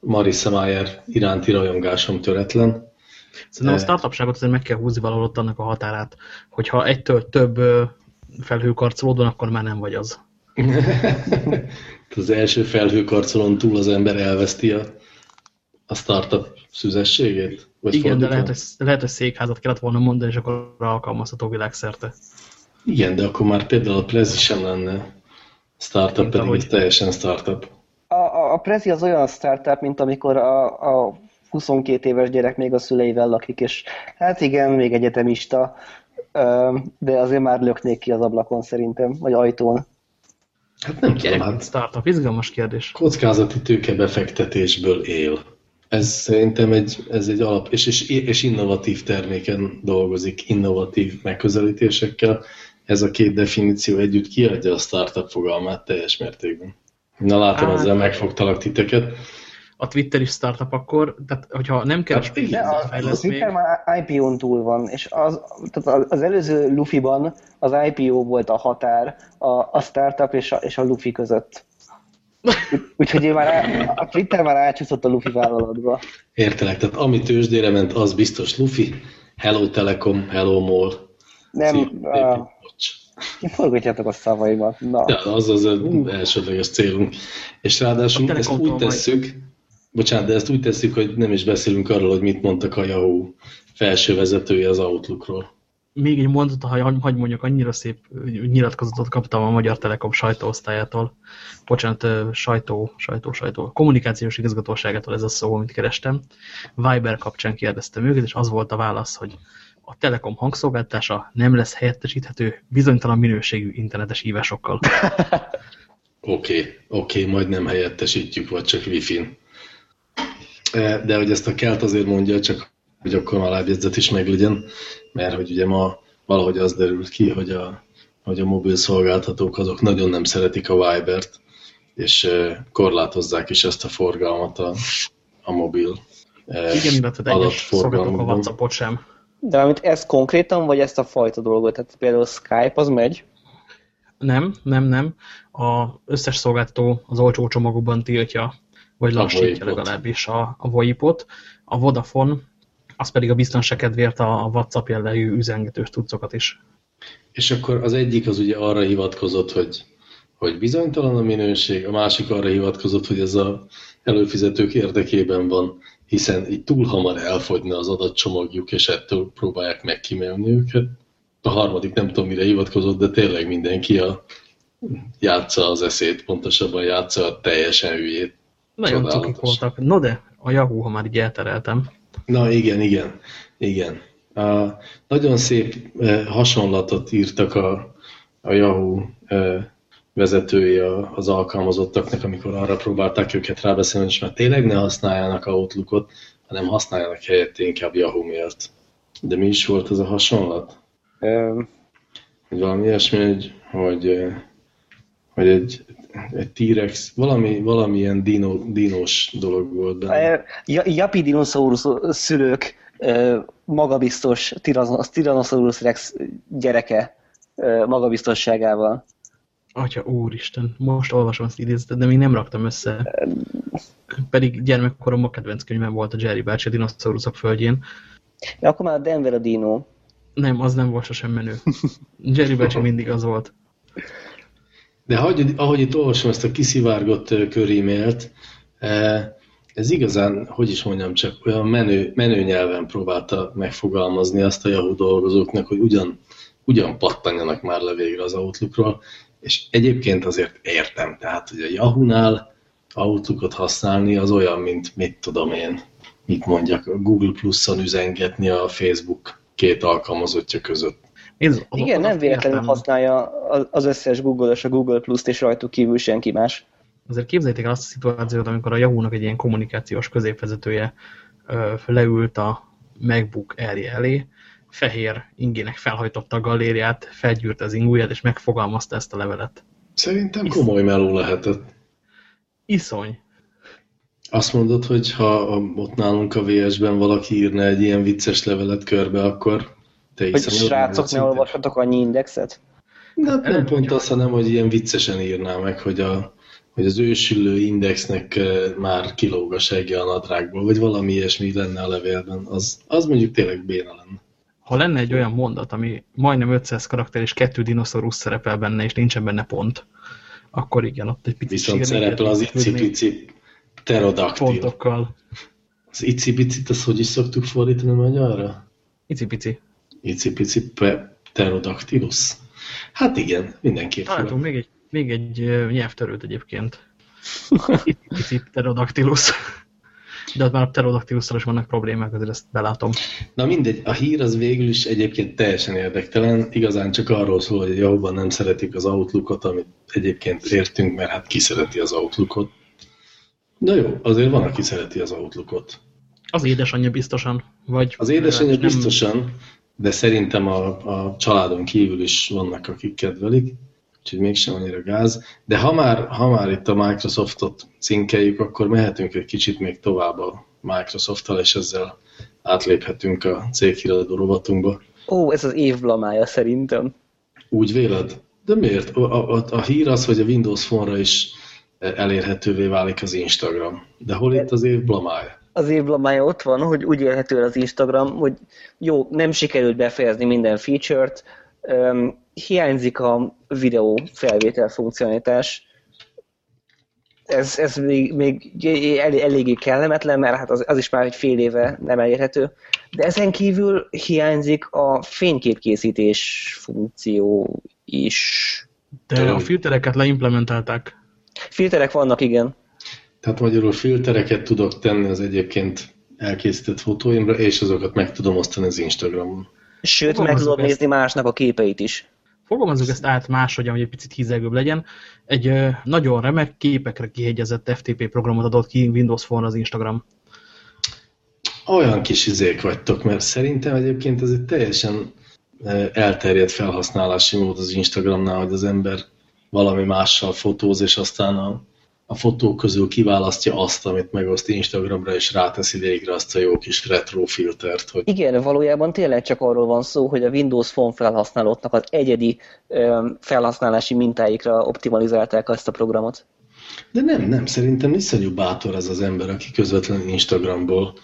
Marissa Mayer iránti rajongásom töretlen. Szerintem a startupságot azért meg kell húzni valahol ott annak a határát, hogyha egytől több felhőkarcolód van, akkor már nem vagy az. az első felhőkarcolón túl az ember elveszti a, a startup szüzességét? Vagy Igen, fordítva? de lehet hogy, lehet, hogy székházat kellett volna mondani, és akkor alkalmazható világszerte. Igen, de akkor már például a Prezi sem lenne startup, mint pedig ahogy... teljesen startup. A, a, a Prezi az olyan startup, mint amikor a, a 22 éves gyerek még a szüleivel lakik, és hát igen, még egyetemista, de azért már löknék ki az ablakon szerintem, vagy ajtón. Hát nem tudom, hát startup, izgalmas kérdés. Kockázati tőkebefektetésből él. Ez szerintem egy, ez egy alap, és, és, és innovatív terméken dolgozik, innovatív megközelítésekkel. Ez a két definíció együtt kiadja a startup fogalmát teljes mértékben. Na látom, hát, ezzel megfogtalak titeket a Twitter is startup akkor, tehát hogyha nem kell hát, igen, a, a Twitter már IPO-n túl van, és az, tehát az előző Luffy-ban az IPO volt a határ a, a startup és a, és a Luffy között. Úgyhogy én már a Twitter már átcsúszott a Luffy vállalatba. Értelek, tehát ami tőzsdére ment, az biztos Luffy, Hello Telekom, Hello Mall. Nem, Kiforgatjátok a szavaimat. Na. Ja, az az elsődleges célunk. És ráadásul ezt úgy tesszük, Bocsánat, de ezt úgy tesszük, hogy nem is beszélünk arról, hogy mit mondtak a Yahoo felső vezetője az Outlookról. Még egy mondat, ha hagy mondjak, annyira szép nyilatkozatot kaptam a Magyar Telekom sajtóosztályától. Bocsánat, sajtó, sajtó, sajtó. Kommunikációs igazgatóságától ez a szó, amit kerestem. Viber kapcsán kérdeztem őket, és az volt a válasz, hogy a Telekom hangszolgáltása nem lesz helyettesíthető bizonytalan minőségű internetes hívásokkal. Oké, okay, oké, okay, majd nem helyettesítjük, vagy csak wifi-n. De hogy ezt a kelt azért mondja, csak hogy akkor a lábjegyzet is meglegyen, mert hogy ugye ma valahogy az derült ki, hogy a, hogy a mobil szolgáltatók azok nagyon nem szeretik a Viber-t, és korlátozzák is ezt a forgalmat a, a mobil Igen, illetve egyes szolgáltatók a WhatsAppot sem. De amit ez konkrétan, vagy ezt a fajta dolgot? Tehát például Skype az megy? Nem, nem, nem. A összes szolgáltató az olcsó csomagokban tiltja vagy lassítja legalábbis a, a VoIP-ot. A Vodafone, az pedig a biztonság kedvéért a, a WhatsApp jellegű üzengetős tudcokat is. És akkor az egyik az ugye arra hivatkozott, hogy, hogy bizonytalan a minőség, a másik arra hivatkozott, hogy ez a előfizetők érdekében van, hiszen így túl hamar elfogyna az adatcsomagjuk, és ettől próbálják megkímélni őket. A harmadik nem tudom, mire hivatkozott, de tényleg mindenki a, játsza az eszét, pontosabban játsza a teljesen hülyét. Nagyon cukik voltak. No de, a Yahoo, ha már így eltereltem. Na igen, igen, igen. Uh, nagyon szép uh, hasonlatot írtak a, a Yahoo uh, vezetői az alkalmazottaknak, amikor arra próbálták őket rábeszélni, hogy már tényleg ne használjanak Outlookot, hanem használjanak helyett inkább Yahoo mailt. De mi is volt ez a hasonlat? Um. Valami ilyesmi, hogy, hogy, hogy egy egy T-rex, valami, valamilyen dino, dinos dolog volt benne. Japi dinoszaurusz szülők magabiztos Tyrannosaurus Rex gyereke magabiztosságával. Atya úristen, most olvasom ezt idézetet, de még nem raktam össze. Pedig gyermekkoromban kedvenc könyvem volt a Jerry bácsi a dinoszauruszok földjén. Ja, akkor már a Denver a dino. Nem, az nem volt sosem menő. Jerry bácsi mindig az volt. De ahogy, ahogy itt olvasom ezt a kiszivárgott körímélt, ez igazán, hogy is mondjam, csak olyan menő, menő nyelven próbálta megfogalmazni azt a Yahoo dolgozóknak, hogy ugyan, ugyan pattanjanak már le végre az Outlookról, és egyébként azért értem, tehát hogy a Yahoo-nál Outlookot használni az olyan, mint mit tudom én, mit mondjak, Google Plus-on üzengetni a Facebook két alkalmazottja között. Ez, Igen, nem véletlenül használja az összes Google-os a Google Plus-t, és rajtuk kívül senki más. Azért képzeljétek el azt a szituációt, amikor a Yahoo-nak egy ilyen kommunikációs középvezetője ö, leült a MacBook Air elé, fehér ingének felhajtotta a galériát, felgyűrte az ingúját, és megfogalmazta ezt a levelet. Szerintem Iszony. komoly meló lehetett. Iszony. Azt mondod, hogy ha ott nálunk a VS-ben valaki írna egy ilyen vicces levelet körbe, akkor te Hogy srácok, ne olvashatok annyi indexet? Nem, nem pont azt, hanem, hogy ilyen viccesen írná meg, hogy, a, hogy az ősülő indexnek eh, már kilóg a segge a nadrágból, vagy valami ilyesmi lenne a levélben. Az, az mondjuk tényleg béna lenne ha lenne egy olyan mondat, ami majdnem 500 karakter és kettő dinoszaurusz szerepel benne, és nincsen benne pont, akkor igen, ott egy picit Viszont szerepel az icipici pterodaktil. Pontokkal. Az icipicit, azt hogy is szoktuk fordítani magyarra? Icipici. Icipici pterodaktilus. Hát igen, mindenképp. Találtunk még egy, még egy nyelvtörőt egyébként. Icipici pterodaktilus. De ott már a pterodaktilusszal is vannak problémák, azért ezt belátom. Na mindegy, a hír az végül is egyébként teljesen érdektelen, igazán csak arról szól, hogy jobban nem szeretik az Outlookot, amit egyébként értünk, mert hát ki szereti az Outlookot. De jó, azért van, aki szereti az Outlookot. Az édesanyja biztosan, vagy... Az édesanyja nem... biztosan, de szerintem a, a családon kívül is vannak, akik kedvelik úgyhogy mégsem annyira gáz. De ha már, ha már itt a Microsoftot cinkeljük, akkor mehetünk egy kicsit még tovább a Microsofttal, és ezzel átléphetünk a céghíradó rovatunkba. Ó, ez az év blamája szerintem. Úgy véled? De miért? A, a, a hír az, hogy a Windows Phone-ra is elérhetővé válik az Instagram. De hol itt az év blamája? Az év blamája ott van, hogy úgy élhető az Instagram, hogy jó, nem sikerült befejezni minden feature-t, hiányzik a videó felvétel funkcionalitás. Ez, ez még, még eléggé kellemetlen, mert hát az, az is már egy fél éve nem elérhető. De ezen kívül hiányzik a fényképkészítés funkció is. De a filtereket leimplementálták. Filterek vannak, igen. Tehát magyarul filtereket tudok tenni az egyébként elkészített fotóimra, és azokat meg tudom osztani az Instagramon. Sőt, meg tudod nézni másnak a képeit is fogalmazzuk ezt át máshogy, hogy egy picit hízelgőbb legyen. Egy nagyon remek képekre kihegyezett FTP programot adott ki Windows Phone az Instagram. Olyan kis izék vagytok, mert szerintem egyébként ez egy teljesen elterjedt felhasználási mód az Instagramnál, hogy az ember valami mással fotóz, és aztán a a fotók közül kiválasztja azt, amit megoszt Instagramra, és ráteszi végre azt a jó kis retro filtert. Hogy... Igen, valójában tényleg csak arról van szó, hogy a Windows Phone felhasználóknak az egyedi felhasználási mintáikra optimalizálták ezt a programot. De nem, nem, szerintem iszonyú bátor ez az ember, aki közvetlenül Instagramból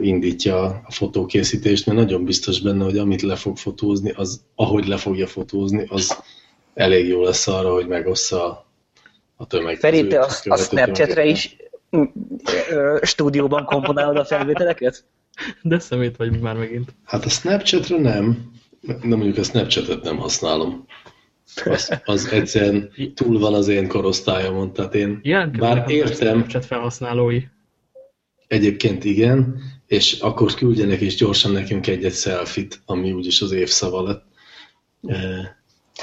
indítja a fotókészítést, mert nagyon biztos benne, hogy amit le fog fotózni, az ahogy le fogja fotózni, az elég jó lesz arra, hogy megossza a tömeg. Feri, te a, a Snapchatre is stúdióban komponálod a felvételeket? De szemét vagy már megint. Hát a Snapchatre nem, de mondjuk a Snapchatet nem használom. Az, az egyszerűen túl van az én korosztályomon, tehát én ilyen bár értem... Snapchat felhasználói. Egyébként igen, és akkor küldjenek is gyorsan nekünk egy-egy selfit, ami úgyis az évszava lett.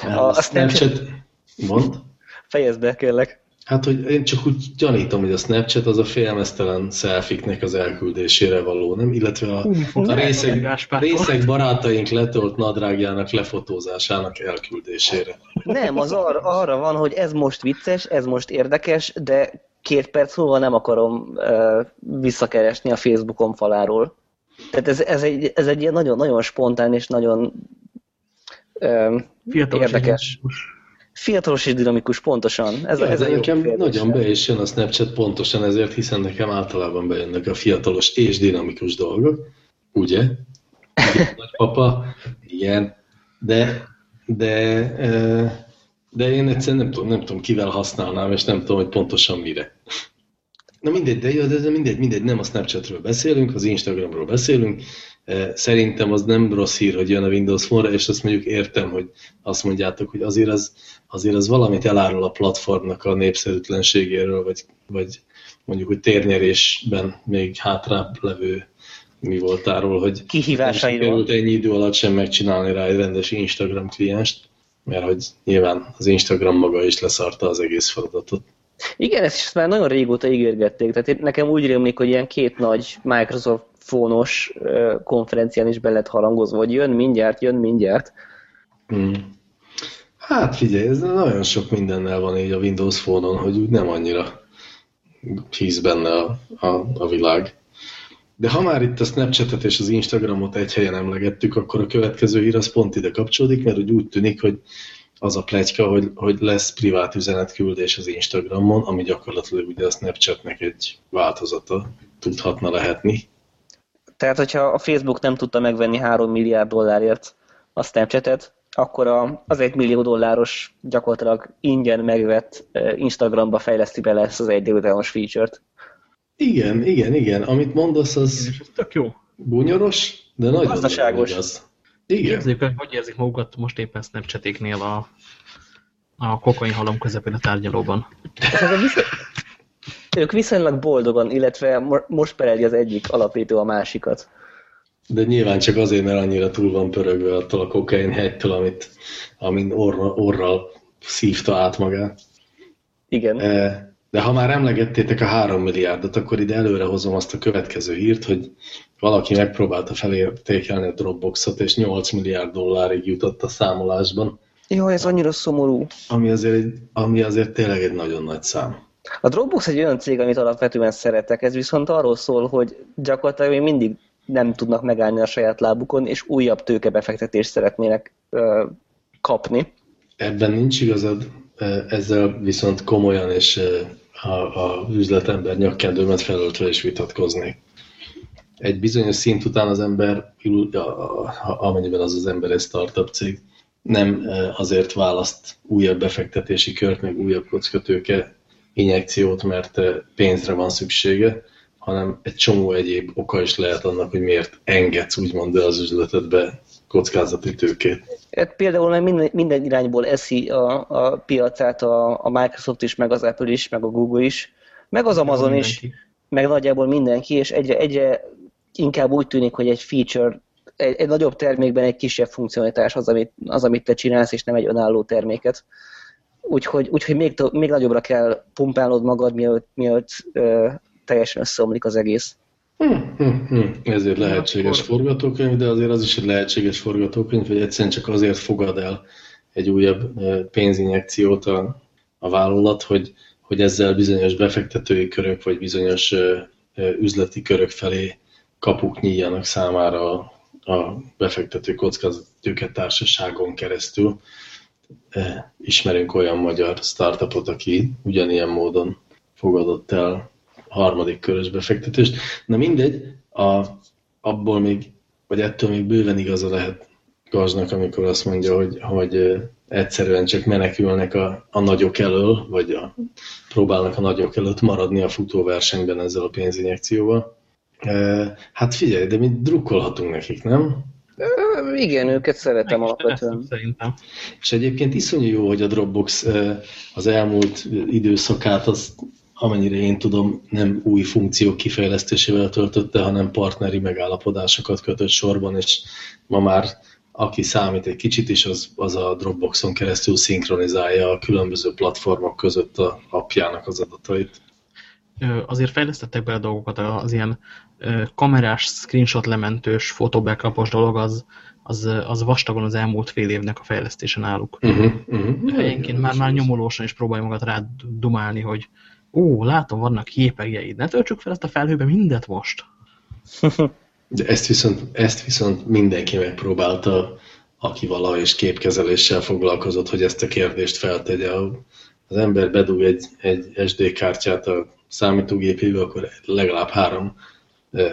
A, a. Snapchat... Mond? Fejezd be, kérlek. Hát, hogy én csak úgy gyanítom, hogy a Snapchat az a félmeztelen szelfiknek az elküldésére való, nem? Illetve a, a részeg, részeg barátaink letolt nadrágjának lefotózásának elküldésére. Nem, az ar arra van, hogy ez most vicces, ez most érdekes, de két perc múlva nem akarom uh, visszakeresni a Facebookon faláról. Tehát ez, ez, egy, ez egy ilyen nagyon, nagyon spontán és nagyon um, érdekes. Fiatalos és dinamikus, pontosan. Ez, Ja, ez nekem kérdés. nagyon be is jön a Snapchat pontosan ezért, hiszen nekem általában bejönnek a fiatalos és dinamikus dolgok. Ugye? Igen, Nagypapa, igen. De, de, de én egyszerűen nem tudom, nem tudom, kivel használnám, és nem tudom, hogy pontosan mire. Na mindegy, de, jó, de mindegy, mindegy, nem a Snapchatről beszélünk, az Instagramról beszélünk. Szerintem az nem rossz hír, hogy jön a Windows Phone-ra, és azt mondjuk értem, hogy azt mondjátok, hogy azért az, azért az valamit elárul a platformnak a népszerűtlenségéről, vagy, vagy mondjuk, hogy térnyerésben még hátrább levő mi voltáról, hogy nem Kihívásairól. sikerült ennyi idő alatt sem megcsinálni rá egy rendes Instagram klienst, mert hogy nyilván az Instagram maga is leszarta az egész feladatot. Igen, ezt is már nagyon régóta ígérgették. Tehát nekem úgy rémlik, hogy ilyen két nagy Microsoft fónos konferencián is be lett harangozva, hogy jön mindjárt, jön mindjárt. Hmm. Hát figyelj, ez nagyon sok mindennel van így a Windows Phone-on, hogy úgy nem annyira hisz benne a, a, a világ. De ha már itt a Snapchatet és az Instagramot egy helyen emlegettük, akkor a következő hír az pont ide kapcsolódik, mert úgy, úgy tűnik, hogy az a pletyka, hogy, hogy lesz privát üzenetküldés az Instagramon, ami gyakorlatilag ugye a Snapchatnek egy változata tudhatna lehetni. Tehát, hogyha a Facebook nem tudta megvenni 3 milliárd dollárért a Snapchatet, akkor a, az egy millió dolláros gyakorlatilag ingyen megvett Instagramba fejleszti bele ezt az egy délutános feature-t. Igen, igen, igen. Amit mondasz, az tök jó. bunyoros, de nagyon Gazdaságos. igaz. Igen. Képzeljük, el, hogy érzik magukat most éppen Snapchatéknél a, a kokainhalom közepén a tárgyalóban. Ez a. Ők viszonylag boldogan, illetve mo- most pereli az egyik alapító a másikat. De nyilván csak azért, mert annyira túl van pörögve attól a kokain hegytől, amit, amin orra, orral szívta át magát. Igen. E, De ha már emlegettétek a 3 milliárdot, akkor ide előre hozom azt a következő hírt, hogy valaki megpróbálta felértékelni a Dropboxot, és 8 milliárd dollárig jutott a számolásban, Jó, ez annyira szomorú. ami azért, ami azért tényleg egy nagyon nagy szám. A Dropbox egy olyan cég, amit alapvetően szeretek, ez viszont arról szól, hogy gyakorlatilag még mindig nem tudnak megállni a saját lábukon, és újabb tőkebefektetést szeretnének ö, kapni. Ebben nincs igazad, ezzel viszont komolyan és a, a üzletember nyakkendőmet felöltve is vitatkoznék. Egy bizonyos szint után az ember, amennyiben az az ember egy startup cég, nem azért választ újabb befektetési kört, meg újabb kockatőke injekciót, mert pénzre van szüksége, hanem egy csomó egyéb oka is lehet annak, hogy miért engedsz úgymond az üzletedbe kockázati tőkét. Hát például meg minden, minden irányból eszi a, a piacát a, a Microsoft is, meg az Apple is, meg a Google is, meg az Amazon is, meg nagyjából mindenki, és egyre, egyre inkább úgy tűnik, hogy egy feature, egy, egy nagyobb termékben egy kisebb funkcionalitás az amit, az, amit te csinálsz, és nem egy önálló terméket. Úgyhogy, úgyhogy még, to- még nagyobbra kell pumpálnod magad, mielőtt, mielőtt ö, teljesen összeomlik az egész. Hm, hm, hm. Ezért lehetséges akkor- forgatókönyv, de azért az is egy lehetséges forgatókönyv, hogy egyszerűen csak azért fogad el egy újabb pénzinjekciót a, a vállalat, hogy, hogy ezzel bizonyos befektetői körök, vagy bizonyos eh, eh, üzleti körök felé kapuk nyíljanak számára a, a befektető kockázatőket társaságon keresztül. Eh, Ismerünk olyan magyar startupot, aki ugyanilyen módon fogadott el harmadik körös befektetést. Na mindegy, a, abból még, vagy ettől még bőven igaza lehet Gazsnak, amikor azt mondja, hogy, hogy ö, egyszerűen csak menekülnek a, a nagyok elől, vagy a, próbálnak a nagyok előtt maradni a futóversenyben ezzel a pénzinjekcióval. E, hát figyelj, de mi drukkolhatunk nekik, nem? Ö, Igen, őket szeretem Meg alapvetően. Szerintem. És egyébként iszonyú jó, hogy a Dropbox az elmúlt időszakát, az, amennyire én tudom, nem új funkciók kifejlesztésével töltötte, hanem partneri megállapodásokat kötött sorban, és ma már aki számít egy kicsit is, az, az a Dropboxon keresztül szinkronizálja a különböző platformok között a apjának az adatait. Azért fejlesztettek bele dolgokat, az ilyen kamerás, screenshot lementős, fotóbackupos dolog, az, az, az vastagon az elmúlt fél évnek a fejlesztése náluk. Uh-huh, uh-huh. Helyenként már, már nyomolósan is próbálja magát rád dumálni, hogy ó, látom, vannak képegjeid, ne töltsük fel ezt a felhőbe mindet most. De ezt viszont, ezt viszont mindenki megpróbálta, aki valaha is képkezeléssel foglalkozott, hogy ezt a kérdést feltegye. Az ember bedug egy, egy SD kártyát a számítógépébe, akkor legalább három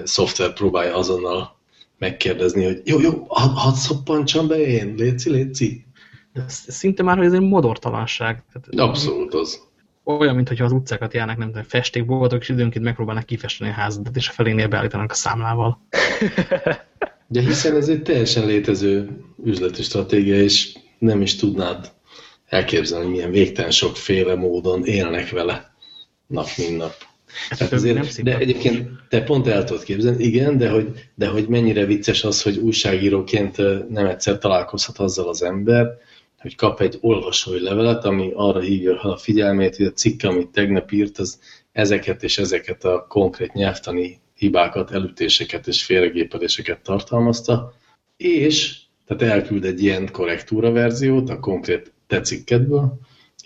szoftver próbálja azonnal megkérdezni, hogy jó, jó, hadd had szoppantsam be én, léci, léci. Ez szinte már, hogy ez egy modortalanság. Tehát, Abszolút az. Olyan, mintha az utcákat járnak, nem tudom, festékboltok, és időnként megpróbálnak kifesteni a házadat, és a felénél beállítanak a számlával. De hiszen ez egy teljesen létező üzleti stratégia, és nem is tudnád elképzelni, milyen végtelen sokféle módon élnek vele nap, mint nap. Hát azért, de egyébként te pont el tudod képzelni, igen, de hogy, de hogy mennyire vicces az, hogy újságíróként nem egyszer találkozhat azzal az ember, hogy kap egy olvasói levelet, ami arra hívja a figyelmét, hogy a cikk, amit tegnap írt, az ezeket és ezeket a konkrét nyelvtani hibákat, elütéseket és félregépeléseket tartalmazta, és tehát elküld egy ilyen korrektúra verziót a konkrét te cikkedből,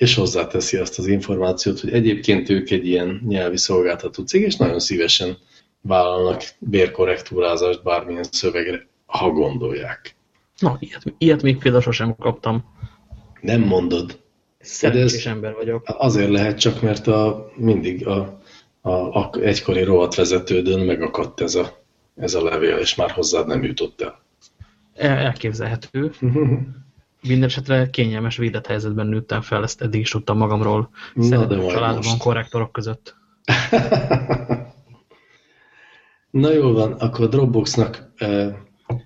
és hozzáteszi azt az információt, hogy egyébként ők egy ilyen nyelvi szolgáltató cég, és nagyon szívesen vállalnak bérkorrektúrázást bármilyen szövegre, ha gondolják. Na, ilyet, ilyet még például sosem kaptam. Nem mondod. Szerencsés ember vagyok. Azért lehet csak, mert a, mindig a, a, a egykori rovatvezetődön megakadt ez a, ez a levél, és már hozzád nem jutott el. Elképzelhető. Mindenesetre kényelmes védett helyzetben nőttem fel, ezt eddig is tudtam magamról. Szeretem családban, most. korrektorok között. Na jól van, akkor a Dropboxnak, eh,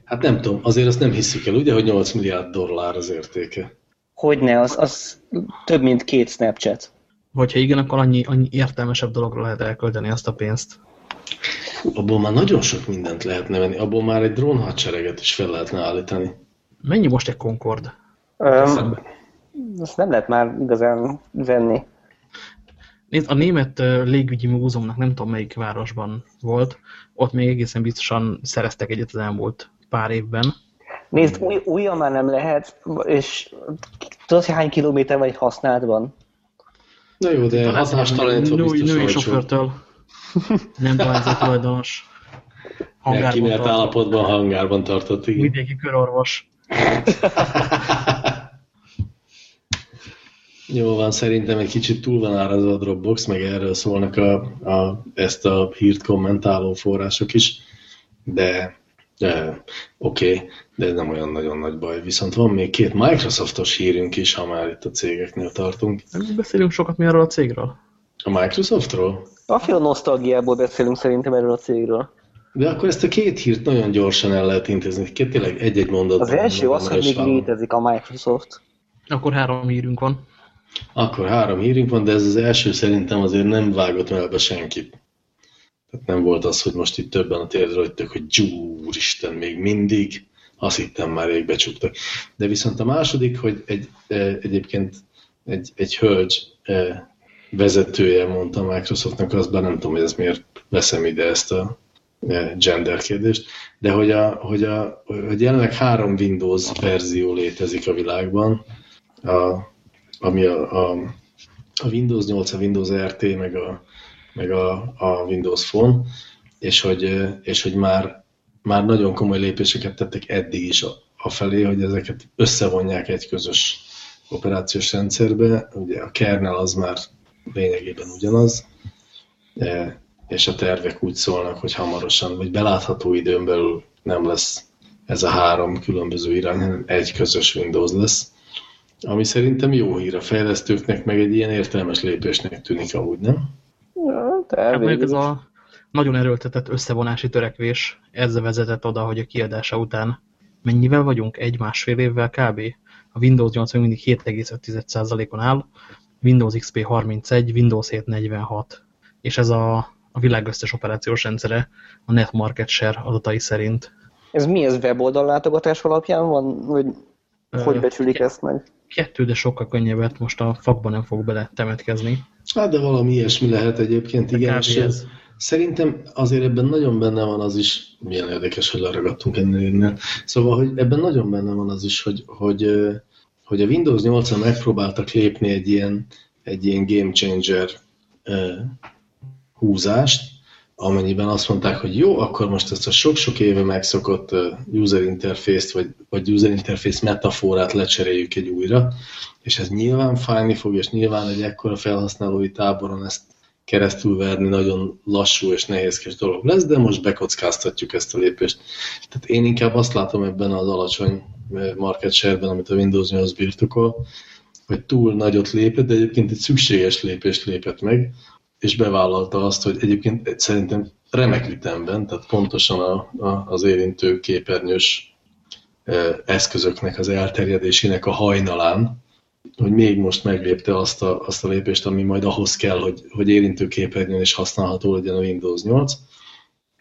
hát nem tudom, azért azt nem hiszük el, ugye, hogy 8 milliárd dollár az értéke? Hogyne, az, az több, mint két Snapchat. Hogyha igen, akkor annyi, annyi értelmesebb dologra lehet elkölteni azt a pénzt. Abból már nagyon sok mindent lehetne venni, abból már egy drónhadsereget is fel lehetne állítani. Mennyi most egy Concord? Um, azt nem lehet már igazán venni. Nézd, a német légügyi múzeumnak nem tudom melyik városban volt, ott még egészen biztosan szereztek egyet az elmúlt pár évben. Nézd, új, újra már nem lehet, és tudod, hogy hány kilométer vagy használatban? Na jó, de hatástalanítva biztos Női sofőrtől. Nem dohányzó tulajdonos. Kimért állapotban hangárban tartott, igen. Vidéki körorvos. Jó van, szerintem egy kicsit túl van árazva a Dropbox, meg erről szólnak a, a, ezt a hírt kommentáló források is, de, de oké, okay, de ez nem olyan nagyon nagy baj. Viszont van még két Microsoftos hírünk is, ha már itt a cégeknél tartunk. Nem beszélünk sokat mi arról a cégről? A Microsoftról? A nosztalgiából beszélünk szerintem erről a cégről. De akkor ezt a két hírt nagyon gyorsan el lehet intézni. Tényleg egy-egy mondatban. Az első az, hogy még létezik a Microsoft. Akkor három hírünk van. Akkor három hírünk van, de ez az első szerintem azért nem vágott melbe senkit. Tehát nem volt az, hogy most itt többen a térdre vagytok, hogy Isten, még mindig, azt hittem már rég becsuktak. De viszont a második, hogy egy, e, egyébként egy, egy hölgy e, vezetője mondta Microsoftnak, azt bár nem tudom, hogy ez miért veszem ide ezt a e, gender kérdést, de hogy, a, hogy, a, hogy jelenleg három Windows verzió létezik a világban, a ami a, a, a Windows 8, a Windows RT, meg a, meg a, a Windows Phone, és hogy, és hogy már, már nagyon komoly lépéseket tettek eddig is a, a felé, hogy ezeket összevonják egy közös operációs rendszerbe. Ugye a kernel az már lényegében ugyanaz, és a tervek úgy szólnak, hogy hamarosan, vagy belátható időn belül nem lesz ez a három különböző irány, hanem egy közös Windows lesz. Ami szerintem jó hír a fejlesztőknek, meg egy ilyen értelmes lépésnek tűnik amúgy, nem? Ja, hát ez a nagyon erőltetett összevonási törekvés, ezzel vezetett oda, hogy a kiadása után mennyivel vagyunk? Egy-másfél évvel kb. A Windows 8 még mindig 7,5%-on áll, Windows XP 31, Windows 7 46. És ez a, a világ összes operációs rendszere a Net Market Share adatai szerint. Ez mi, ez weboldal látogatás alapján van? Vagy hogy becsülik ezt meg? Kettő, de sokkal könnyebbet, most a fakban nem fog bele temetkezni. Hát, de valami ilyesmi lehet egyébként, de igen. És ez. Szerintem azért ebben nagyon benne van az is, milyen érdekes, hogy leragadtunk ennél. Szóval, hogy ebben nagyon benne van az is, hogy, hogy, hogy a Windows 8-on megpróbáltak lépni egy ilyen, egy ilyen game changer húzást, amennyiben azt mondták, hogy jó, akkor most ezt a sok-sok éve megszokott user interface-t, vagy, vagy user interface metaforát lecseréljük egy újra, és ez nyilván fájni fog, és nyilván egy ekkora felhasználói táboron ezt keresztül verni nagyon lassú és nehézkes dolog lesz, de most bekockáztatjuk ezt a lépést. Tehát én inkább azt látom ebben az alacsony market share-ben, amit a Windows 8 birtokol, hogy túl nagyot lépett, de egyébként egy szükséges lépést lépett meg, és bevállalta azt, hogy egyébként szerintem remek ütemben, tehát pontosan a, a, az érintő képernyős e, eszközöknek az elterjedésének a hajnalán, hogy még most meglépte azt a, azt a lépést, ami majd ahhoz kell, hogy, hogy érintő képernyőn is használható legyen a Windows 8,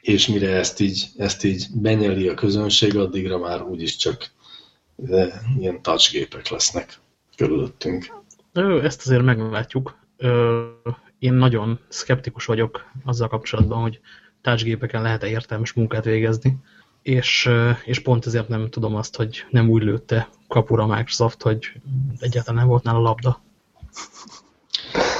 és mire ezt így, ezt így benyeli a közönség, addigra már úgyis csak de ilyen touchgépek lesznek körülöttünk. Ezt azért meglátjuk. Én nagyon szkeptikus vagyok azzal kapcsolatban, hogy touchgépeken lehet-e értelmes munkát végezni, és, és pont ezért nem tudom azt, hogy nem úgy lőtte kapura Microsoft, hogy egyáltalán nem volt nála labda.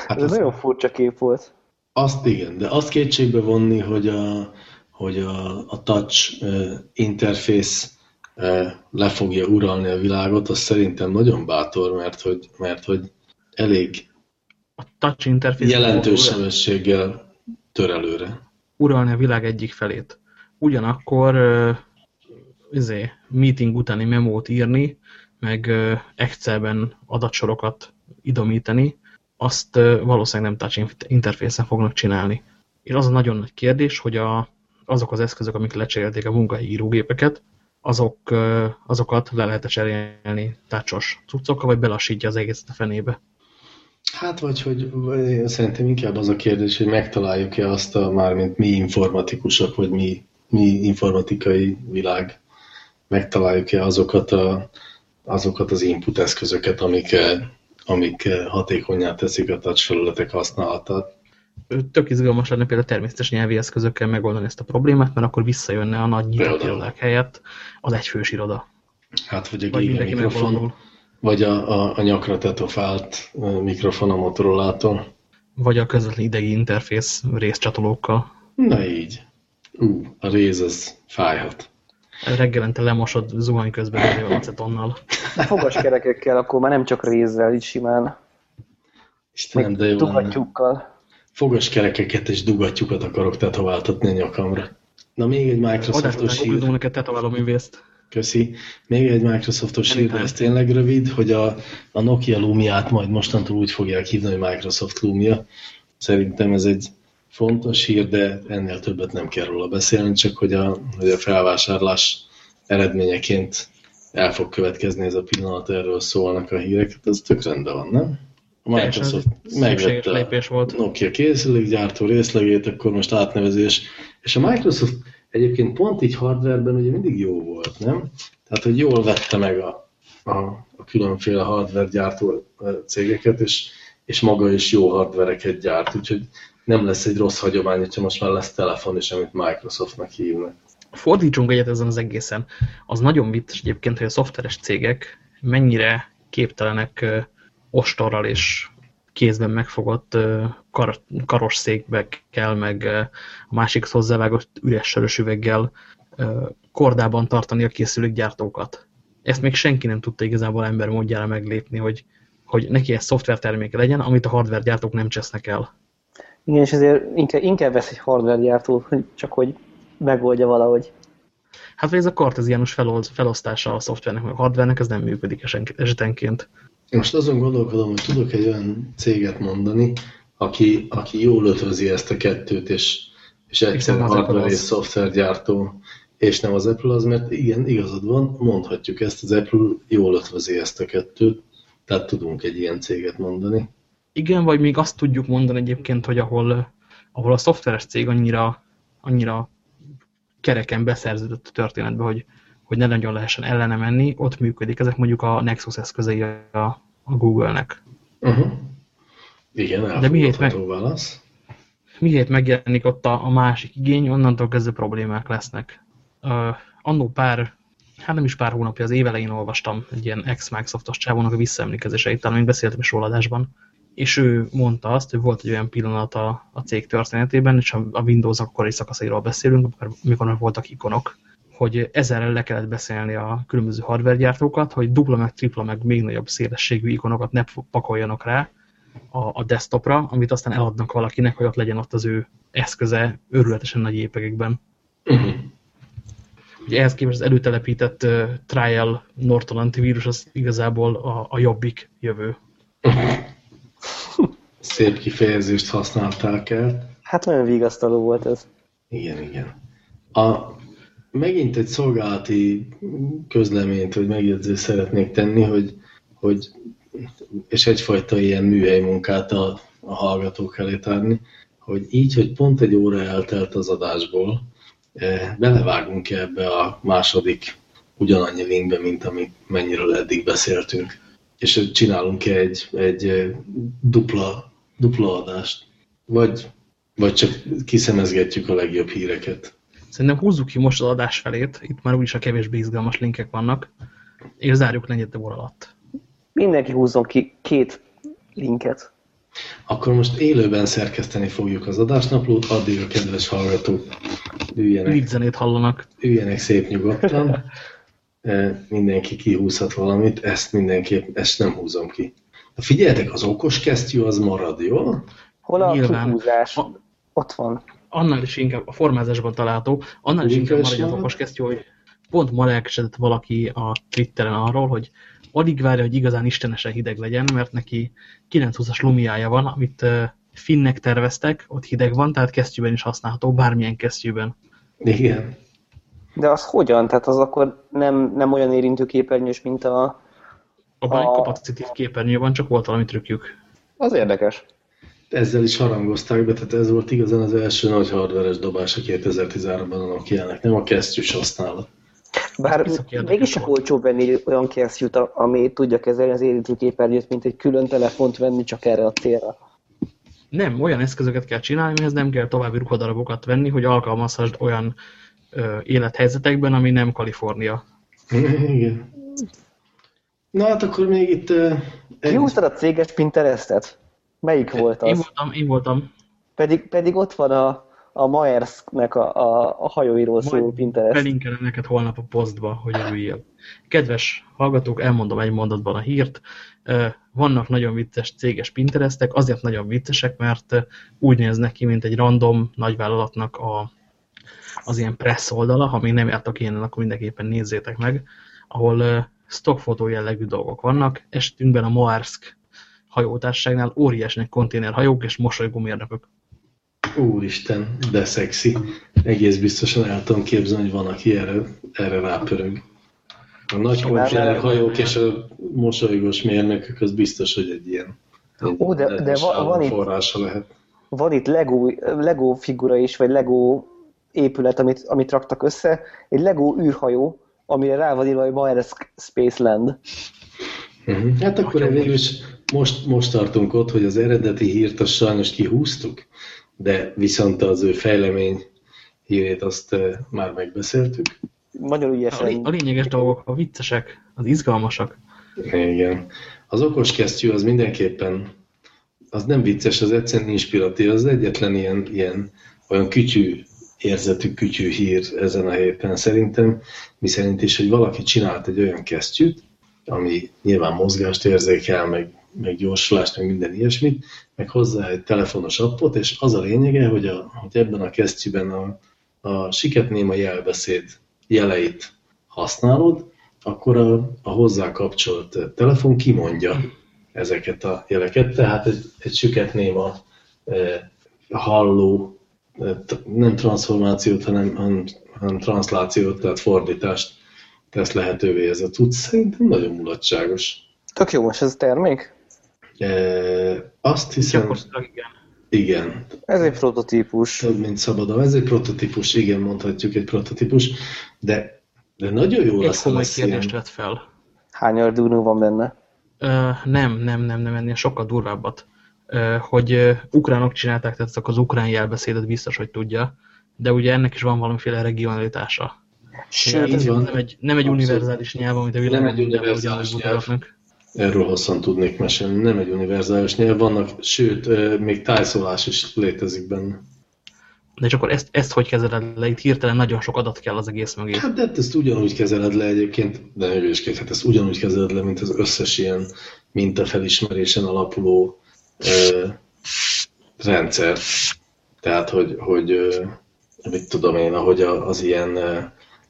Hát ez, ez nagyon furcsa kép volt. Azt igen, de azt kétségbe vonni, hogy a, hogy a, a touch interface le fogja uralni a világot, az szerintem nagyon bátor, mert hogy, mert hogy elég a touch interface jelentős sebességgel tör előre. Uralni a világ egyik felét. Ugyanakkor izé, meeting utáni memót írni, meg Excelben adatsorokat idomítani, azt valószínűleg nem touch interfészen fognak csinálni. És az a nagyon nagy kérdés, hogy a, azok az eszközök, amik lecserélték a munkai írógépeket, azok, azokat le lehet -e cserélni tácsos cuccokkal, vagy belassítja az egészet a fenébe? Hát, vagy hogy szerintem inkább az a kérdés, hogy megtaláljuk-e azt a mármint mi informatikusok, vagy mi, mi informatikai világ, megtaláljuk-e azokat, a, azokat az input eszközöket, amik, amik hatékonyá teszik a touch felületek használatát? Tök izgalmas lenne például természetes nyelvi eszközökkel megoldani ezt a problémát, mert akkor visszajönne a nagy nyitott irodák helyett az egyfős iroda. Hát, vagy a vagy mikrofon, vagy a, a, a nyakra tetofált mikrofon a Motorola-tól. Vagy a közvetlen idegi interfész részcsatolókkal. Na így. Ú, a réz az fájhat. Reggelente lemosod zuhany közben a acetonnal. Fogaskerekekkel, akkor már nem csak rézzel, így simán. Istenem, de jó fogaskerekeket és dugattyukat akarok tetováltatni a nyakamra. Na még egy Microsoftos hír. Oda neked tetováló művészt. Köszi. Még egy Microsoftos hír, de ez tényleg rövid, hogy a, a Nokia Lumia-t majd mostantól úgy fogják hívni, hogy Microsoft Lumia. Szerintem ez egy fontos hír, de ennél többet nem kell róla beszélni, csak hogy a, hogy a felvásárlás eredményeként el fog következni ez a pillanat, erről szólnak a hírek, ez tök rendben van, nem? a Microsoft megvette lépés volt. Nokia készülékgyártó részlegét, akkor most átnevezés. És a Microsoft egyébként pont így hardwareben ugye mindig jó volt, nem? Tehát, hogy jól vette meg a, a, a különféle hardware gyártó cégeket, és, és maga is jó hardvereket gyárt, úgyhogy nem lesz egy rossz hagyomány, hogyha most már lesz telefon is, amit Microsoftnak hívnak. Fordítsunk egyet ezen az egészen. Az nagyon vicces egyébként, hogy a szoftveres cégek mennyire képtelenek ostorral és kézben megfogott kar, karos székbekkel, meg a másik hozzávágott üres sörös üveggel kordában tartani a készülékgyártókat. Ezt még senki nem tudta igazából ember módjára meglépni, hogy, hogy neki egy szoftverterméke legyen, amit a hardware gyártók nem csesznek el. Igen, és ezért inkább, inkább vesz egy hardware gyártó, csak hogy megoldja valahogy. Hát vagy ez a karteziánus felosztása a szoftvernek, meg a hardvernek, ez nem működik esetenként. Most azon gondolkodom, hogy tudok egy olyan céget mondani, aki, aki jól ötvözi ezt a kettőt, és, és egyszerűen hardware és szoftvergyártó, és nem az Apple az, mert igen, igazad van, mondhatjuk ezt, az Apple jól ötvözi ezt a kettőt, tehát tudunk egy ilyen céget mondani. Igen, vagy még azt tudjuk mondani egyébként, hogy ahol, ahol a szoftveres cég annyira, annyira kereken beszerződött a történetbe, hogy hogy ne nagyon lehessen ellene menni, ott működik. Ezek mondjuk a Nexus eszközei a, a Google-nek. Uh -huh. Igen, De miért meg, válasz. Miért megjelenik ott a, a másik igény, onnantól kezdve problémák lesznek. Uh, annó pár, hát nem is pár hónapja, az évelején olvastam egy ilyen ex-Microsoftos csávónak a visszaemlékezéseit, talán még beszéltem is róla adásban, és ő mondta azt, hogy volt egy olyan pillanat a, a cég történetében, és a, a Windows akkori szakaszairól beszélünk, amikor már voltak ikonok, hogy ezerrel le kellett beszélni a különböző hardware gyártókat, hogy dupla meg tripla meg még nagyobb szélességű ikonokat ne pakoljanak rá a, a desktopra, amit aztán eladnak valakinek, hogy ott legyen ott az ő eszköze őrületesen nagy épegekben. Uh -huh. Ugye ehhez képest az előtelepített uh, trial Norton antivírus az igazából a, a jobbik jövő. Szép kifejezést használták el. Hát nagyon vigasztaló volt ez. Igen, igen. A, megint egy szolgálati közleményt, vagy megjegyzést szeretnék tenni, hogy, hogy és egyfajta ilyen műhely munkát a, a hallgatók elé tárni, hogy így, hogy pont egy óra eltelt az adásból, eh, belevágunk ebbe a második ugyanannyi linkbe, mint amit mennyiről eddig beszéltünk. És csinálunk egy, egy eh, dupla, dupla adást. Vagy, vagy csak kiszemezgetjük a legjobb híreket. Szerintem húzzuk ki most az adás felét, itt már úgyis a kevésbé izgalmas linkek vannak, és zárjuk negyed óra alatt. Mindenki húzzon ki két linket. Akkor most élőben szerkeszteni fogjuk az adásnaplót, addig a kedves hallgatók üljenek. zenét hallanak. Üljenek szép nyugodtan. E, mindenki kihúzhat valamit, ezt mindenképp, ezt nem húzom ki. Figyeljetek, az okos kesztyű az marad, jó? Hol a Nyilván. kihúzás? A... Ott van annál is inkább a formázásban található, annál is inkább maradja az okos kesztyű, hogy pont ma lelkesedett valaki a Twitteren arról, hogy alig várja, hogy igazán istenesen hideg legyen, mert neki 920-as lumiája van, amit finnek terveztek, ott hideg van, tehát kesztyűben is használható, bármilyen kesztyűben. Igen. De az hogyan? Tehát az akkor nem, nem olyan érintő képernyős, mint a... Abban a... egy kapacitív képernyő van, csak volt valami trükkjük. Az érdekes ezzel is harangozták be, tehát ez volt igazán az első nagy hardveres dobás a 2013-ban a Nokia-nek, nem a kesztyűs használat. Bár mégis csak olcsóbb venni olyan kesztyűt, ami tudja kezelni az érintőképernyőt, mint egy külön telefont venni csak erre a célra. Nem, olyan eszközöket kell csinálni, mihez nem kell további ruhadarabokat venni, hogy alkalmazhassd olyan ö, élethelyzetekben, ami nem Kalifornia. Igen. Na hát akkor még itt... Uh, Kihúztad a céges Pinterestet? Melyik volt az? Én voltam, én voltam. Pedig, pedig ott van a, a Maersknek a, a, a hajóiról szóló Pinterest. Belinkelem neked holnap a posztba, hogy örüljél. Kedves hallgatók, elmondom egy mondatban a hírt. Vannak nagyon vicces céges Pinterestek, azért nagyon viccesek, mert úgy néznek ki, mint egy random nagyvállalatnak a, az ilyen press oldala, ha még nem jártak ilyen, akkor mindenképpen nézzétek meg, ahol stockfotó jellegű dolgok vannak. Esetünkben a Moersk hajótárságnál óriásnak konténerhajók és mosolygómérnökök. Úristen, de szexi. Egész biztosan el tudom képzelni, hogy van, aki erre, erre rápörög. A nagy konténerhajók és a mosolygós mérnökök, az biztos, hogy egy ilyen Ó, de, de van, van forrása itt, lehet. Van itt Lego, Lego figura is, vagy Lego épület, amit, amit raktak össze. Egy Lego űrhajó, amire rá van írva, hogy Maersk Space Land. Uh mhm. -huh. Hát akkor végül is most, most tartunk ott, hogy az eredeti hírt azt sajnos kihúztuk, de viszont az ő fejlemény hírét azt már megbeszéltük. Nagyon ügyesen. A, a lényeges dolgok, a viccesek, az izgalmasak. Igen. Az okos kesztyű az mindenképpen, az nem vicces, az egyszerűen inspiratív, az egyetlen ilyen, ilyen olyan kütyű érzetű kütyű hír ezen a héten szerintem, mi szerint is, hogy valaki csinált egy olyan kesztyűt, ami nyilván mozgást érzékel, meg meg gyorsulást, meg minden ilyesmit, meg hozzá egy telefonos appot, és az a lényege, hogy, a, hogy ebben a kesztyűben a, a siketnéma jelbeszéd jeleit használod, akkor a, a hozzá kapcsolt telefon kimondja ezeket a jeleket, tehát egy, egy süketnéma e, halló, e, nem transformációt, hanem, hanem, hanem translációt, tehát fordítást tesz lehetővé ez a tudsz. Szerintem nagyon mulatságos. Tök jó, most ez a termék? E, azt hiszem... igen. Igen. Ez egy prototípus. Több, mint szabadon. Ez egy prototípus, igen, mondhatjuk egy prototípus, de, de nagyon jó egy lesz. Egy kérdést vett fel. Hány Arduino van benne? Uh, nem, nem, nem, nem, ennél sokkal durvábbat. Uh, hogy uh, ukránok csinálták, tehát az ukrán jelbeszédet biztos, hogy tudja, de ugye ennek is van valamiféle regionalitása. Sőt, ez nem egy, nem egy univerzális nyelv, amit a világon nem egy univerzális nyelv. Erről hosszan tudnék mesélni. Nem egy univerzális nyelv, vannak, sőt, még tájszólás is létezik benne. De csak akkor ezt, ezt hogy kezeled le? Itt hirtelen nagyon sok adat kell az egész mögé. Hát de ezt ugyanúgy kezeled le egyébként, de hülyésként, hát ezt ugyanúgy kezeled le, mint az összes ilyen mintafelismerésen alapuló ö, rendszer. Tehát, hogy, hogy ö, mit tudom én, ahogy az ilyen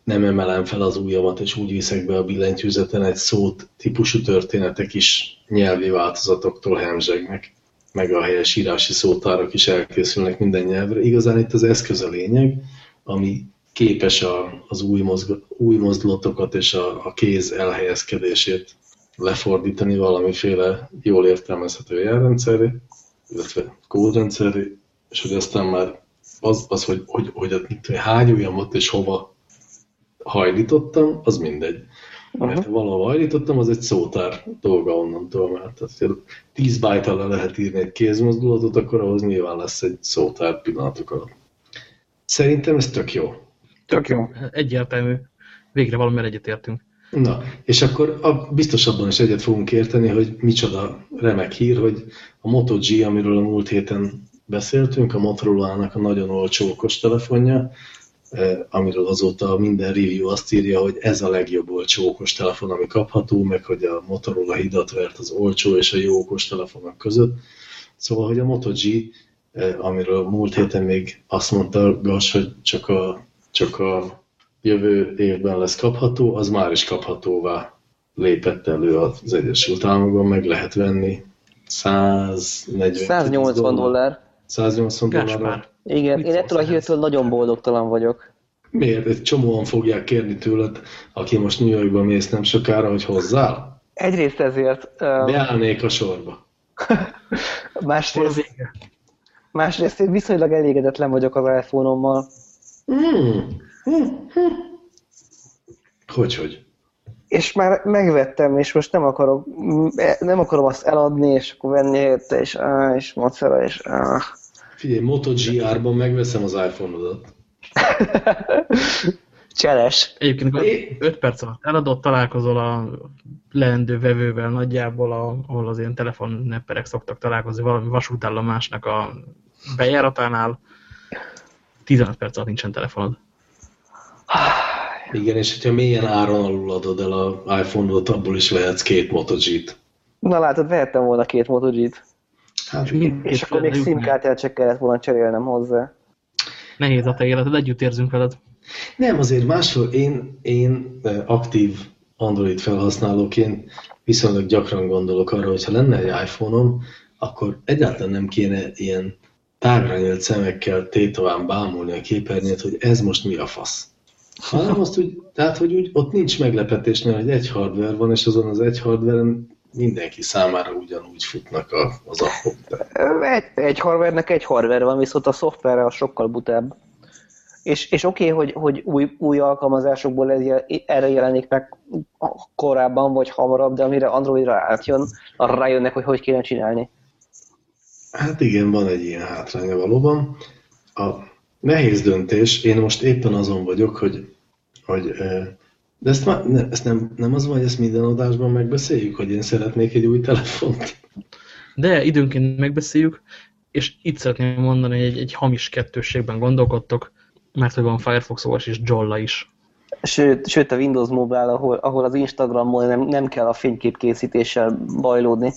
nem emelem fel az ujjamat, és úgy viszek be a billentyűzeten egy szót típusú történetek is nyelvi változatoktól hemzsegnek, meg a helyes írási szótárak is elkészülnek minden nyelvre. Igazán itt az eszköz a lényeg, ami képes a, az új, mozg, új mozdulatokat és a, a kéz elhelyezkedését lefordítani valamiféle jól értelmezhető jelrendszerre, illetve kódrendszerre, és hogy aztán már az, az hogy, hogy, hogy, hogy hány ujjamot és hova hajlítottam, az mindegy. Uh-huh. Mert ha valahol hajlítottam, az egy szótár dolga onnantól, mert ha 10 byte le lehet írni egy kézmozdulatot, akkor ahhoz nyilván lesz egy szótár pillanatok alatt. Szerintem ez tök jó. Tök jó. Egyértelmű. Végre valamire egyetértünk. Na, és akkor a, biztosabban is egyet fogunk érteni, hogy micsoda remek hír, hogy a Moto G, amiről a múlt héten beszéltünk, a Motorola-nak a nagyon olcsó okos telefonja, amiről azóta minden review azt írja, hogy ez a legjobb olcsó okos telefon, ami kapható, meg hogy a Motorola hidat vert az olcsó és a jó okos telefonok között. Szóval, hogy a Moto G, amiről múlt héten még azt mondta Gas, hogy csak a, csak a jövő évben lesz kapható, az már is kaphatóvá lépett elő az Egyesült Államokban, meg lehet venni 140 180 dollár. 180 dollár. Igen, Mit én ettől a hírtől nagyon boldogtalan vagyok. Miért? Egy csomóan fogják kérni tőled, aki most New Yorkba mész nem sokára, hogy hozzál? Egyrészt ezért... Um... Beállnék a sorba. másrészt, másrészt én viszonylag elégedetlen vagyok az iPhone-ommal. Hmm. Hogy, hogy? És már megvettem, és most nem akarok, nem akarom azt eladni, és akkor venni érte, és, áh, és macera, és áh. Figyelj, Moto GR-ban megveszem az iPhone-odat. Cseles. Egyébként 5 perc alatt eladott, találkozol a leendő vevővel nagyjából, a, ahol az ilyen telefonnepperek szoktak találkozni valami vasútállomásnak a bejáratánál. 15 perc alatt nincsen telefonod. Igen, és hogyha milyen áron alul adod el a iPhone-ot, abból is vehetsz két Moto G-t. Na látod, vehettem volna két Moto G-t. Hát, és, akkor még SIM-kártyát csak kellett volna cserélnem hozzá. Nehéz a te életed, együtt érzünk veled. Nem, azért másról én, én aktív Android felhasználóként viszonylag gyakran gondolok arra, hogy ha lenne egy iPhone-om, akkor egyáltalán nem kéne ilyen tágra nyílt szemekkel tétován bámulni a képernyőt, hogy ez most mi a fasz. Hanem azt úgy, tehát, hogy úgy, ott nincs meglepetés, mert hogy egy hardware van, és azon az egy hardware mindenki számára ugyanúgy futnak a, az appok. Egy, egy hardware egy hardware van, viszont a szoftverre az sokkal butább. És, és oké, okay, hogy, hogy új, új alkalmazásokból ez, erre jelenik meg korábban vagy hamarabb, de amire Androidra átjön, arra rájönnek, hogy hogy kéne csinálni. Hát igen, van egy ilyen hátránya valóban. A nehéz döntés, én most éppen azon vagyok, hogy, hogy de ezt, már, ne, ezt nem, nem az van, hogy ezt minden adásban megbeszéljük, hogy én szeretnék egy új telefont? De időnként megbeszéljük, és itt szeretném mondani, hogy egy, egy hamis kettősségben gondolkodtok, mert hogy van Firefox OS és Jolla is. Sőt, sőt a Windows Mobile, ahol, ahol az Instagramon nem, nem kell a fényképkészítéssel bajlódni.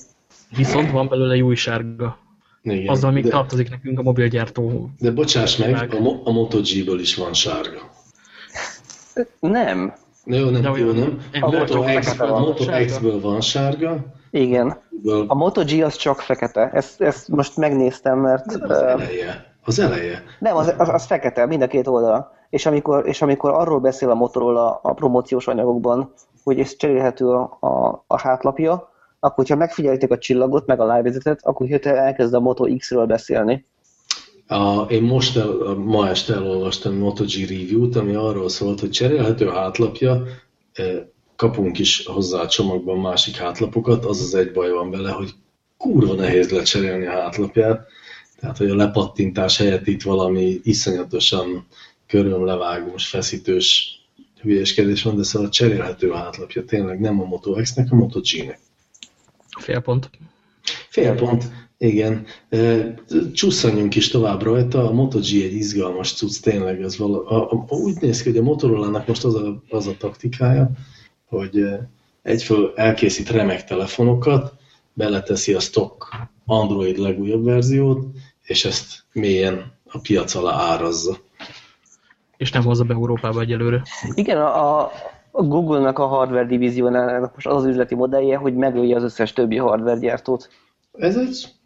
Viszont van belőle jó sárga. Igen, Azzal még de, tartozik nekünk a mobilgyártó. De bocsáss meg, a, Mo a Moto G-ből is van sárga. Nem. Jó, nem, jó, nem. A Moto, X, a Moto X-ből van sárga. Igen. A Moto G az csak fekete. Ezt, ezt most megnéztem, mert... az eleje. Az eleje. Nem, az, az, az fekete, mind a két oldala. És amikor, és amikor arról beszél a Motorola a promóciós anyagokban, hogy ez cserélhető a, a, a hátlapja, akkor, hogyha megfigyelték a csillagot, meg a live akkor hirtelen elkezd a Moto X-ről beszélni. A, én most el, ma este elolvastam MotoG review-t, ami arról szólt, hogy cserélhető hátlapja, e, kapunk is hozzá a csomagban másik hátlapokat, az az egy baj van vele, hogy kurva nehéz lecserélni a hátlapját, tehát hogy a lepattintás helyett itt valami iszonyatosan körömlevágós, feszítős hülyeskedés van, de szóval cserélhető a hátlapja, tényleg nem a Moto X-nek, a Moto G-nek. Fél pont. Fél pont, igen. Csusszanjunk is tovább rajta. A Moto G egy izgalmas cucc, tényleg. Ez vala, a, a, úgy néz ki, hogy a Motorola-nak most az a, az a taktikája, hogy egyföl elkészít remek telefonokat, beleteszi a stock Android legújabb verziót, és ezt mélyen a piac alá árazza. És nem hozza be Európába egyelőre. Igen, a, a Google-nak a hardware divíziónának most az az üzleti modellje, hogy megölje az összes többi hardware gyártót. Ez egy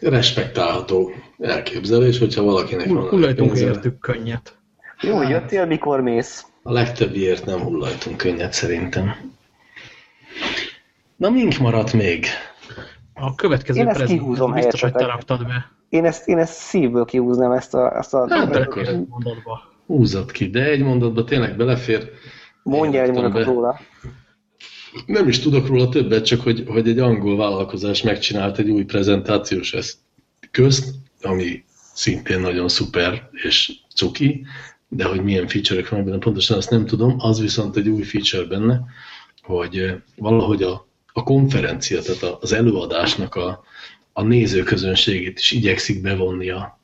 respektálható elképzelés, hogyha valakinek van Hullajtunk értük könnyet. Jó, hát, jöttél, mikor mész? A legtöbbiért nem hullajtunk könnyet szerintem. Na, mink maradt még? A következő Én ezt kihúzom biztos, hogy te raktad be. Én ezt, én ezt szívből kihúznám ezt a... Ezt a hát, akkor mondatba. Húzad ki, de egy mondatba tényleg belefér. Mondja egy mondatot róla. Nem is tudok róla többet, csak hogy, hogy egy angol vállalkozás megcsinált egy új prezentációs közt, ami szintén nagyon szuper és cuki, de hogy milyen feature-ök vannak benne, pontosan azt nem tudom, az viszont egy új feature benne, hogy valahogy a, a konferencia, tehát az előadásnak a, a nézőközönségét is igyekszik bevonni a,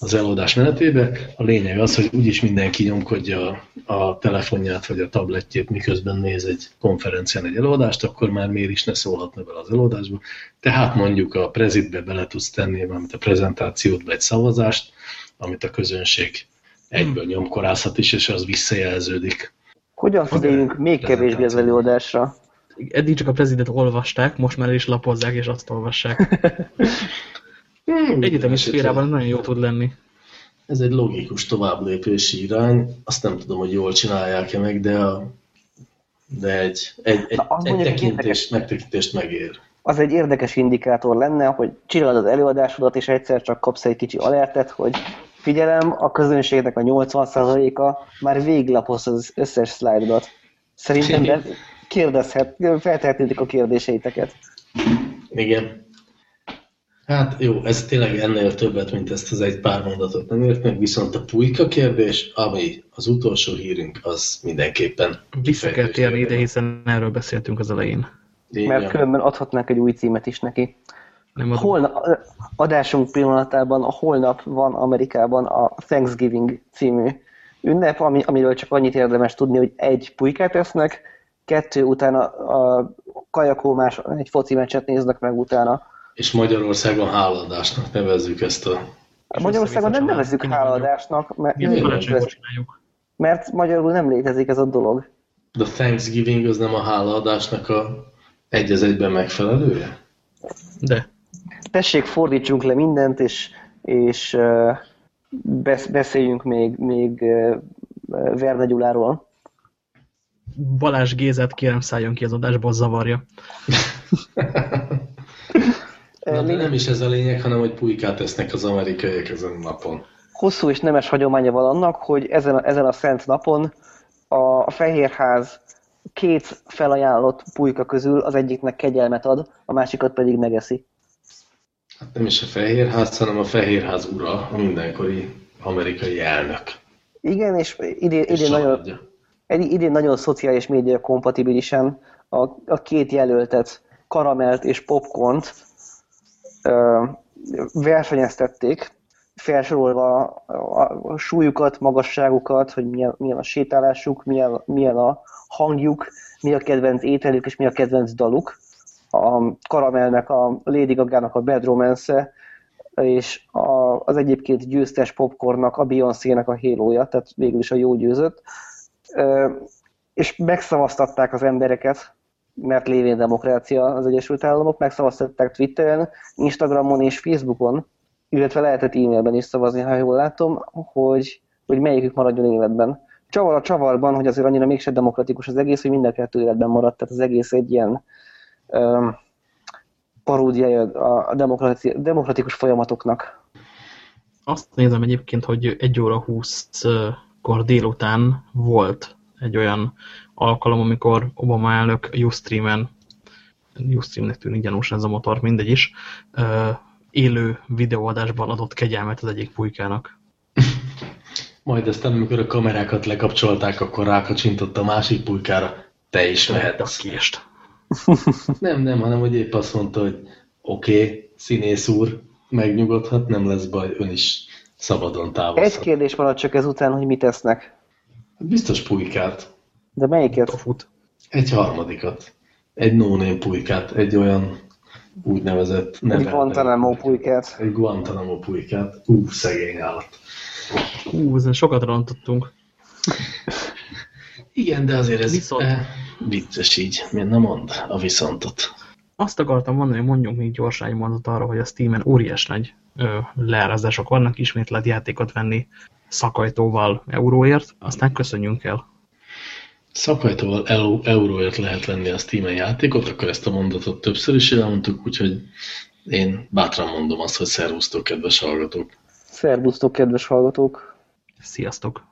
az előadás menetébe. A lényeg az, hogy úgyis mindenki nyomkodja a, a telefonját vagy a tabletjét, miközben néz egy konferencián egy előadást, akkor már miért is ne szólhatna bele az előadásba. Tehát mondjuk a prezitbe bele tudsz tenni, amit a prezentációt, egy szavazást, amit a közönség egyből nyomkorázhat is, és az visszajelződik. Hogyan figyeljünk még kevésbé az előadásra? Eddig csak a prezidet olvasták, most már is lapozzák, és azt olvassák. Hmm, Egyetemi szférában nagyon jó tud lenni. Ez egy logikus továbblépési irány. Azt nem tudom, hogy jól csinálják-e meg, de, a, de egy, egy, egy, egy tekintést, megtekintést megér. Az egy érdekes indikátor lenne, hogy csinálod az előadásodat, és egyszer csak kapsz egy kicsi alertet, hogy figyelem, a közönségnek a 80%-a már véglapoz az összes szlájdodat. Szerintem de kérdezhet, feltehetnétek a kérdéseiteket. Igen. Hát jó, ez tényleg ennél többet, mint ezt az egy pár mondatot nem ért meg, viszont a pulyka kérdés, ami az utolsó hírünk, az mindenképpen Vissza kell térni ide, hiszen erről beszéltünk az elején. Én Mert különben adhatnánk egy új címet is neki. Nem holnap, adásunk pillanatában a holnap van Amerikában a Thanksgiving című ünnep, ami, amiről csak annyit érdemes tudni, hogy egy pulykát esznek, kettő utána a kajakómás egy foci meccset néznek meg utána. És Magyarországon háladásnak nevezzük ezt a... Magyarországon nem nevezzük háladásnak, mert, mert magyarul nem létezik ez a dolog. De a Thanksgiving az nem a hálaadásnak a egy az egyben megfelelője? De tessék, fordítsunk le mindent, és, és beszéljünk még, még Verne Gyuláról. Balázs Gézet kérem szálljon ki az adásból, zavarja. Na, de nem is ez a lényeg, hanem hogy pulykát tesznek az amerikaiak ezen a napon. Hosszú és nemes hagyománya van annak, hogy ezen a, ezen a szent napon a Fehérház két felajánlott pulyka közül az egyiknek kegyelmet ad, a másikat pedig megeszi. Hát nem is a Fehérház, hanem a Fehérház ura, a mindenkori amerikai elnök. Igen, és idén, és idén, nagyon, idén nagyon szociális média kompatibilisen a, a két jelöltet, karamelt és popcornt versenyeztették, felsorolva a, súlyukat, magasságukat, hogy milyen, milyen a sétálásuk, milyen, milyen a hangjuk, mi a kedvenc ételük és mi a kedvenc daluk a Karamelnek, a Lady Gaga-nak a Bad Romance-e, és a, az egyébként győztes popcornnak, a Beyoncé-nek a halo tehát végül is a jó győzött. És megszavaztatták az embereket, mert lévén demokrácia az Egyesült Államok, megszavaztatták Twitteren, Instagramon és Facebookon, illetve lehetett e-mailben is szavazni, ha jól látom, hogy, hogy melyikük maradjon életben. Csavar a csavarban, hogy azért annyira mégse demokratikus az egész, hogy mind a kettő életben maradt, tehát az egész egy ilyen paródiája a demokratikus folyamatoknak. Azt nézem egyébként, hogy 1 óra 20-kor délután volt egy olyan alkalom, amikor Obama elnök Ustream-en, Ustream-nek tűnik gyanús ez a motor, mindegy is, élő videóadásban adott kegyelmet az egyik pulykának. Majd aztán, amikor a kamerákat lekapcsolták, akkor rákacsintott a másik pulykára. Te is mehetsz. A kést. Nem, nem, hanem hogy épp azt mondta, hogy oké, okay, színész úr, megnyugodhat, nem lesz baj, ön is szabadon távozhat. Egy kérdés maradt csak ezután, hogy mit esznek. Biztos pulykát. De melyiket? Tofut. Egy harmadikat. Egy no pulykát, egy olyan úgynevezett Egy Guantanamo pulykát. Egy Guantanamo pulykát. Ú, szegény állat. Hú, ezen sokat rontottunk. Igen, de azért ez Viszont. eh, vicces így. Miért nem mond a viszontot? Azt akartam mondani, hogy mondjunk még gyorsan egy mondatot arra, hogy a Steam-en óriás nagy ö, leárazások vannak, ismét lehet játékot venni szakajtóval euróért, aztán köszönjünk el. Szakajtóval eu- euróért lehet venni a Steam-en játékot, akkor ezt a mondatot többször is elmondtuk, úgyhogy én bátran mondom azt, hogy szervusztok, kedves hallgatók. Szervusztok, kedves hallgatók! Sziasztok!